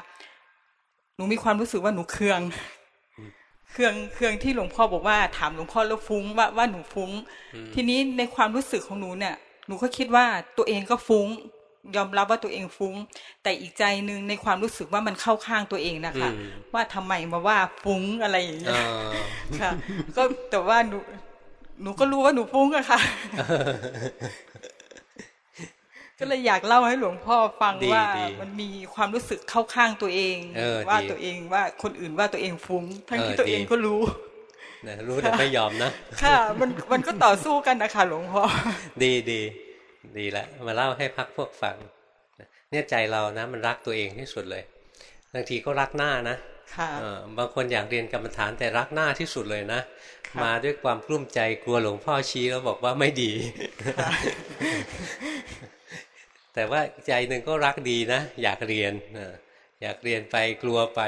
หนูมีความรู้สึกว่าหนูเคือง เคืองเคืองที่หลวงพ่อบอกว่า ถามหลวงพ่อแล้วฟุ้งว่าว่าหนูฟุ้งอืมทีนี้ในความรู้สึกของหนูเนี่ย หนูก็คิดว่าตัวเองก็ฟุ้ง ยอมรับว่าตัวเองฟุ้ง แต่อีกใจหนึ่งในความรู้สึกว่ามันเข้าข้างตัวเองนะคะอืมว่าทำไมมาว่าฟุ้งอะไรอย่างเอเงี้ยอค่ะ ก็แต่ว่าหนู หนูก็รู้ว่าหนูฟุ้งอะค่ะ ก็เลยอยากเล่าให้หลวงพ่อฟังดีว่าดีมันมีความรู้สึกเข้าข้างตัวเองเออว่าดีตัวเองว่าคนอื่นว่าตัวเองฟุ้ง ทั้งที่เออตัวเองดีก็รู้นะรู้แต่ไม่ยอมนะ ค่ะ มันมันก็ต่อสู้กันนะคะหลวงพ่อ ดีดีดีแล้วมาเล่าให้พักพวกฟัง เนี่ยใจเรานะ มันรักตัวเองที่สุดเลย บางทีก็รักหน้านะค่ะเออ บางคนอยากเรียนกรรมฐานแต่รักหน้าที่สุดเลยนะค่ะมาด้วยความกลุ้มใจกลัวหลวงพ่อชี้แล้วบอกว่าไม่ดี แต่ว่าใจหนึ่งก็รักดีนะ อยากเรียนเอออยากเรียนไปกลัวไป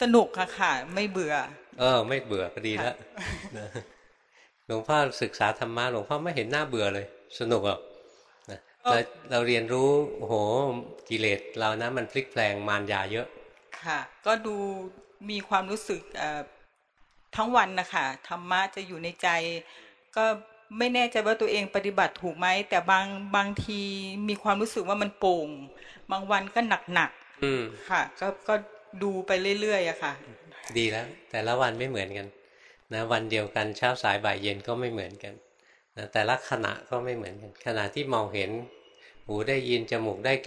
สนุกค่ะค่ะ ไม่เบื่อ เออ ไม่เบื่อก็ดีแล้วนะหลวงพ่อศึกษาธรรมะหลวงพ่อไม่เห็นหน้าเบื่อเลย สนุกอะนะเออเราเราเรียนรู้โอ้โหกิเลสเรานะมันพลิกแปลงมารยาเยอะ ค่ะ ก็ดูมีความรู้สึกเอ่อทั้งวันนะคะธรรมะจะอยู่ในใจ ก็ไม่แน่ใจว่าตัวเองปฏิบัติถูกไหม แต่บางบางทีมีความรู้สึกว่ามันโป่ง บางวันก็หนักหนักๆอืมค่ะ ก็ก็ดูไปเรื่อยๆอะค่ะ ดีแล้ว แต่ละวันไม่เหมือนกันนะวันเดียวกันเช้าสายบ่ายเย็นก็ไม่เหมือนกันนะแต่ละขณะก็ไม่เหมือนกัน ขณะที่มองเห็น หูได้ยินจมูกได้กลิ่น